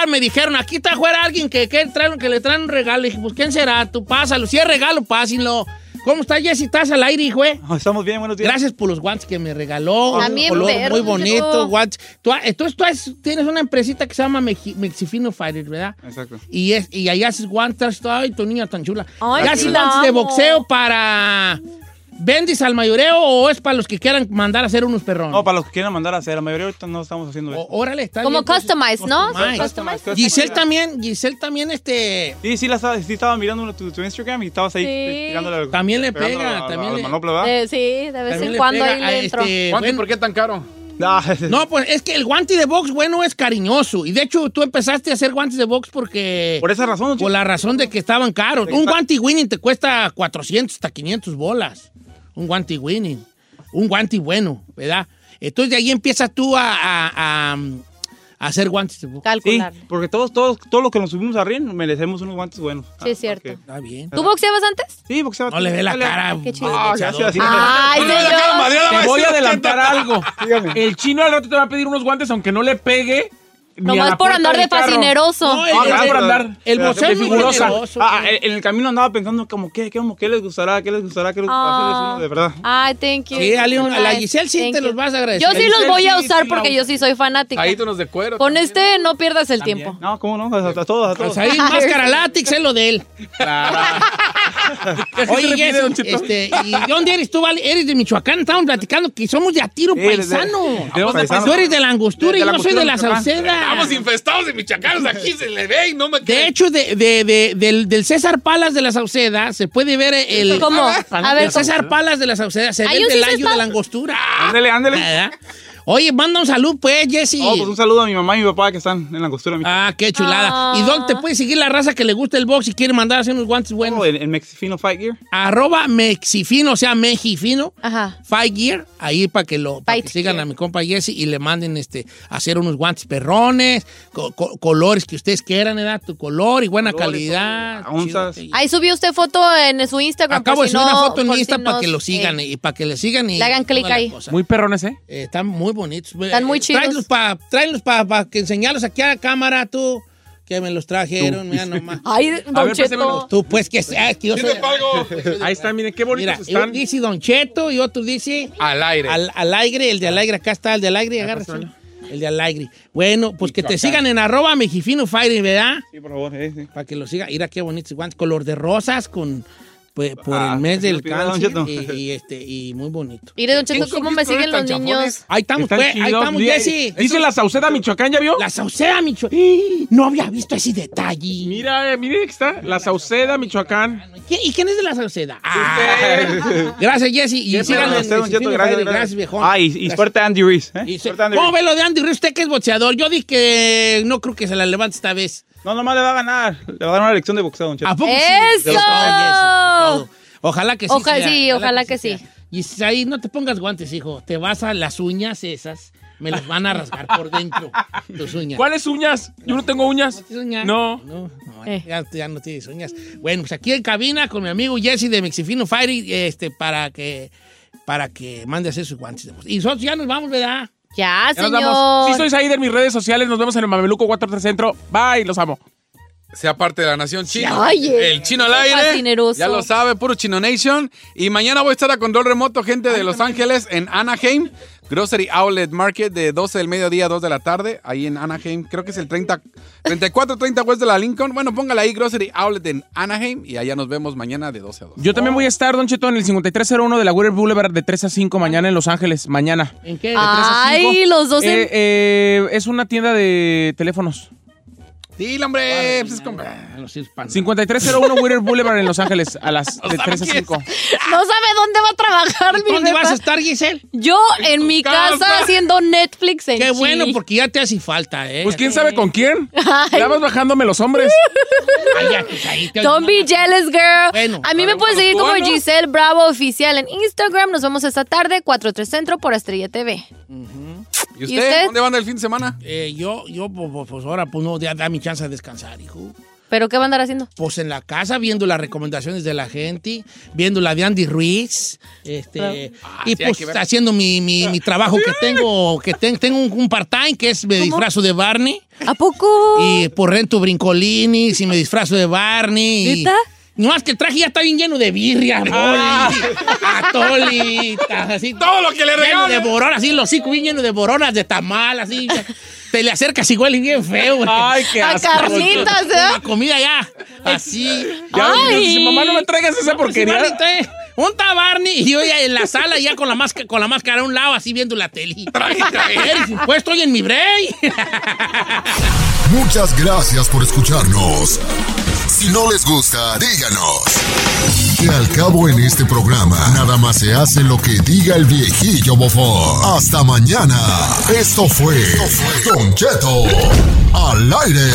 me dijeron, aquí está afuera alguien que, que, trae- que le traen un regalo. Le dije, pues, ¿quién será? Tú pásalo. Si es regalo, pásenlo. ¿Cómo está Jesse? ¿Estás al aire, hijo? eh? Estamos bien, buenos días. Gracias por los guantes que me regaló. También color muy bonito, guantes. Tú, entonces tú has- tienes una empresita que se llama Meji- Mexifino Fire, ¿verdad? Exacto. Y, es, y allá haces guantes. Ay, tu niña tan chula. Ay, ¿Y haces guantes de boxeo para... ¿Vendis al mayoreo o es para los que quieran mandar a hacer unos perrones? No, para los que quieran mandar a hacer, la mayoría ahorita no estamos haciendo eso. Órale, está Como bien, pues, customized, ¿no? customized. Customized. Giselle también, Giselle también, este... Sí, sí, la, estaba- sí estaba mirando tu, tu Instagram y estabas ahí Sí. tirándole También le pegando pega, a la- también a le- manopla, ¿verdad? Eh, sí, de vez También en cuando ahí le entro. este, ¿Cuánto y bueno, por qué tan caro? No, pues es que el guante de box bueno es cariñoso. Y de hecho tú empezaste a hacer guantes de box porque... Por esa razón, Por la razón de que estaban caros. Un guante winning te cuesta 400 hasta 500 bolas. Un guante winning. Un guante bueno, ¿verdad? Entonces de ahí empiezas tú a, a- a- a hacer guantes de box. Sí, Calcular. porque todos, todos, todos los que nos subimos a ring merecemos unos guantes buenos. Sí, es cierto. Está bien. ¿Tú boxeabas antes? Sí, boxeaba. No le ve la cara. Qué chido. Ah, así. Ay, No le ve la cara señor. madreada, va Te voy a adelantar algo. El chino al rato te va a pedir unos guantes, aunque no le pegue, Nomás la por andar de fascineroso. No, Ah, el- por andar. el muy figurosa. Ah, en el camino andaba pensando como, ¿qué, qué, como, qué les gustará? ¿Qué les gustará? ¿Qué les gustará? Ah. De verdad. Ay, thank you. Sí, a la. Giselle sí Thank te you. los vas a agradecer. Yo sí los voy a usar sí, porque la yo sí soy fanática. Ahí unos de cuero. Con este no pierdas el tiempo. No, ¿cómo no? A, a todos, a todos. Pues ahí, máscara látex es lo de él. ¿Qué se Oye, este, ¿y de dónde eres tú, vale? Eres de Michoacán, estamos platicando que somos de a tiro Sí, de- de- paisano. Tú eres de la angostura De- y de la yo soy de la Sauceda. Estamos infestados de michacanos aquí, se le ve y no me De hecho, de, de- de- del, del César Palas de la Sauceda se puede ver el... ¿Cómo? A ver, El César Palas de la Sauceda se ve el año de la angostura. Ándele, ándele. Oye, manda un salud, pues, Jesse. Oh, pues un saludo a mi mamá y mi papá que están en la costura. mi- Ah, qué chulada. Ah. ¿Y dónde te puede seguir la raza que le gusta el box y quiere mandar a hacer unos guantes buenos? Oh, en, en Mexifino Fight Gear. Arroba Mexifino, o sea, Mexifino. Ajá. Five Gear, ahí para que lo para que Fight sigan a mi compa Jesse y le manden este hacer unos guantes perrones, co- co- colores que ustedes quieran, ¿verdad? Tu color y buena Colores, calidad. onzas. chido. Ahí subió usted foto en su Instagram. Acabo de si subir no- una foto en Insta si para no- que lo sigan eh, y para que le sigan y Le hagan clic ahí. cosa. Muy perrones, ¿eh? Eh, están muy bonitos. Están muy chidos. Tráelos para pa, que enseñarlos aquí a la cámara, tú. Que me los trajeron, mira nomás. Ay, Don ver, Cheto. pásemelo. Tú, pues, que, ah, que yo soy... Ahí están, miren qué bonitos Mira, están. uno dice Don Cheto y otro dice... Al aire. Al, al aire, el de al aire, acá está el de al aire, agárrese. El de al aire. Bueno, pues que te sigan en arroba mexifino fire, ¿verdad? Sí, por favor. eh, sí. Para que lo sigan. Mira qué bonitos guantes, color de rosas con pues, por Ah, el mes del cáncer y, y, este y muy bonito. Mire, Don Cheto, cómo me siguen los niños. chafones. Ahí estamos, Están pues, ahí estamos, Dice- Jesse. Dice la Sauceda, Michoacán, ¿ya vio? La Sauceda, Micho. No había visto ese detalle. Mira, eh, mire que está. La Sauceda, Michoacán. ¿Quién- ¿Y quién es de la Sauceda? Ah, gracias, Jesse. Y perro, en Don Cheto, gracias, Gracias, viejón. Ah, y, suerte a Andy Reese. ¿eh? ¿Cómo ve lo de Andy Ruiz? Usted que es boxeador. Yo dije que no creo que se la levante esta vez. No, nomás le va a ganar. Le va a dar una lección de boxeo, Don Cheto. ¿A poco sí? ¡Eso! De. Ojalá que sí. Ojalá sea, sí, ojalá que sí. sea. Y ahí no te pongas guantes, hijo. Te vas a las uñas esas. Me las van a rasgar por dentro. Tus uñas. ¿Cuáles uñas? Yo no tengo uñas. ¿Tienes uñas? No. No, no, Eh. ya, ya no tienes uñas. Bueno, pues aquí en cabina con mi amigo Jesse de Mexifino Fire este, para que para que mande a hacer sus guantes. de. Y nosotros ya nos vamos, ¿verdad? Ya, Ya nos señor. vamos. Sí, soy Said en mis redes sociales. Nos vemos en el Mameluco 43 Centro. Bye, los amo. Sea parte de la nación chino. Ay, eh. el chino al aire. fascineroso. Ya lo sabe, puro Chino Nation. Y mañana voy a estar a control remoto, gente de Los Ángeles, en Anaheim. Grocery Outlet Market de 12 del mediodía a 2 de la tarde. Ahí en Anaheim. Creo que es el 30, 3430 West de la Lincoln. Bueno, póngale ahí Grocery Outlet en Anaheim. Y allá nos vemos mañana de 12 a 2. Yo también voy a estar, Don Cheto, en el 5301 de la Whittier Boulevard de 3 a 5 mañana en Los Ángeles. Mañana. ¿En qué? De 3 a 5. Ay, los dos Eh, eh, es una tienda de teléfonos. Dile, hombre. pues es como- 5301 Whittier Boulevard en Los Ángeles a las de 3 a 5. No sabe dónde va a trabajar mi ¿Dónde vas a estar, Giselle? Yo en mi casa haciendo Netflix en Qué bueno, porque ya te hace falta, ¿eh? Pues quién sabe con quién. Ya vas bajándome los hombres. Pues, Don't be jealous, girl. Bueno, a mí me pueden seguir como Giselle Bravo Oficial en Instagram. Nos vemos esta tarde, 4-3 Centro por Estrella TV. ¿Y usted? ¿Y usted? ¿Dónde van el fin de semana? Eh, yo, yo, pues, pues, ahora, pues no, ya da mi chance de descansar, hijo. ¿Pero qué va a andar haciendo? Pues en la casa, viendo las recomendaciones de la gente, viendo la de Andy Ruiz, este, Ah, y sí, hay pues haciendo mi, mi, mi trabajo que tengo, que ten- tengo un, un part-time que es me disfrazo de Barney. ¿A poco? Y por rento brincolinis y me disfrazo de Barney. y- ¿Neta? No más que el traje ya está bien lleno de birria, mole, atolitas, así. Todo lo que le Lleno regalen. de boronas, así, los hocico bien lleno de boronas, de tamal, así. Te le acercas igual y bien feo. güey. Ay, qué A asco. carnitas, ¿eh? La comida ya, así. Ya, Ay. mamá, no me traigas esa porquería. Barney, trae Un tabarni y yo ya en la sala ya con la máscara, con la máscara a un lado, así viendo la tele. Pues estoy en mi break. Muchas gracias por escucharnos. Si no les gusta, díganos. Que al cabo en este programa, nada más se hace lo que diga el viejillo bofón. Hasta mañana. Esto fue Don Cheto al aire.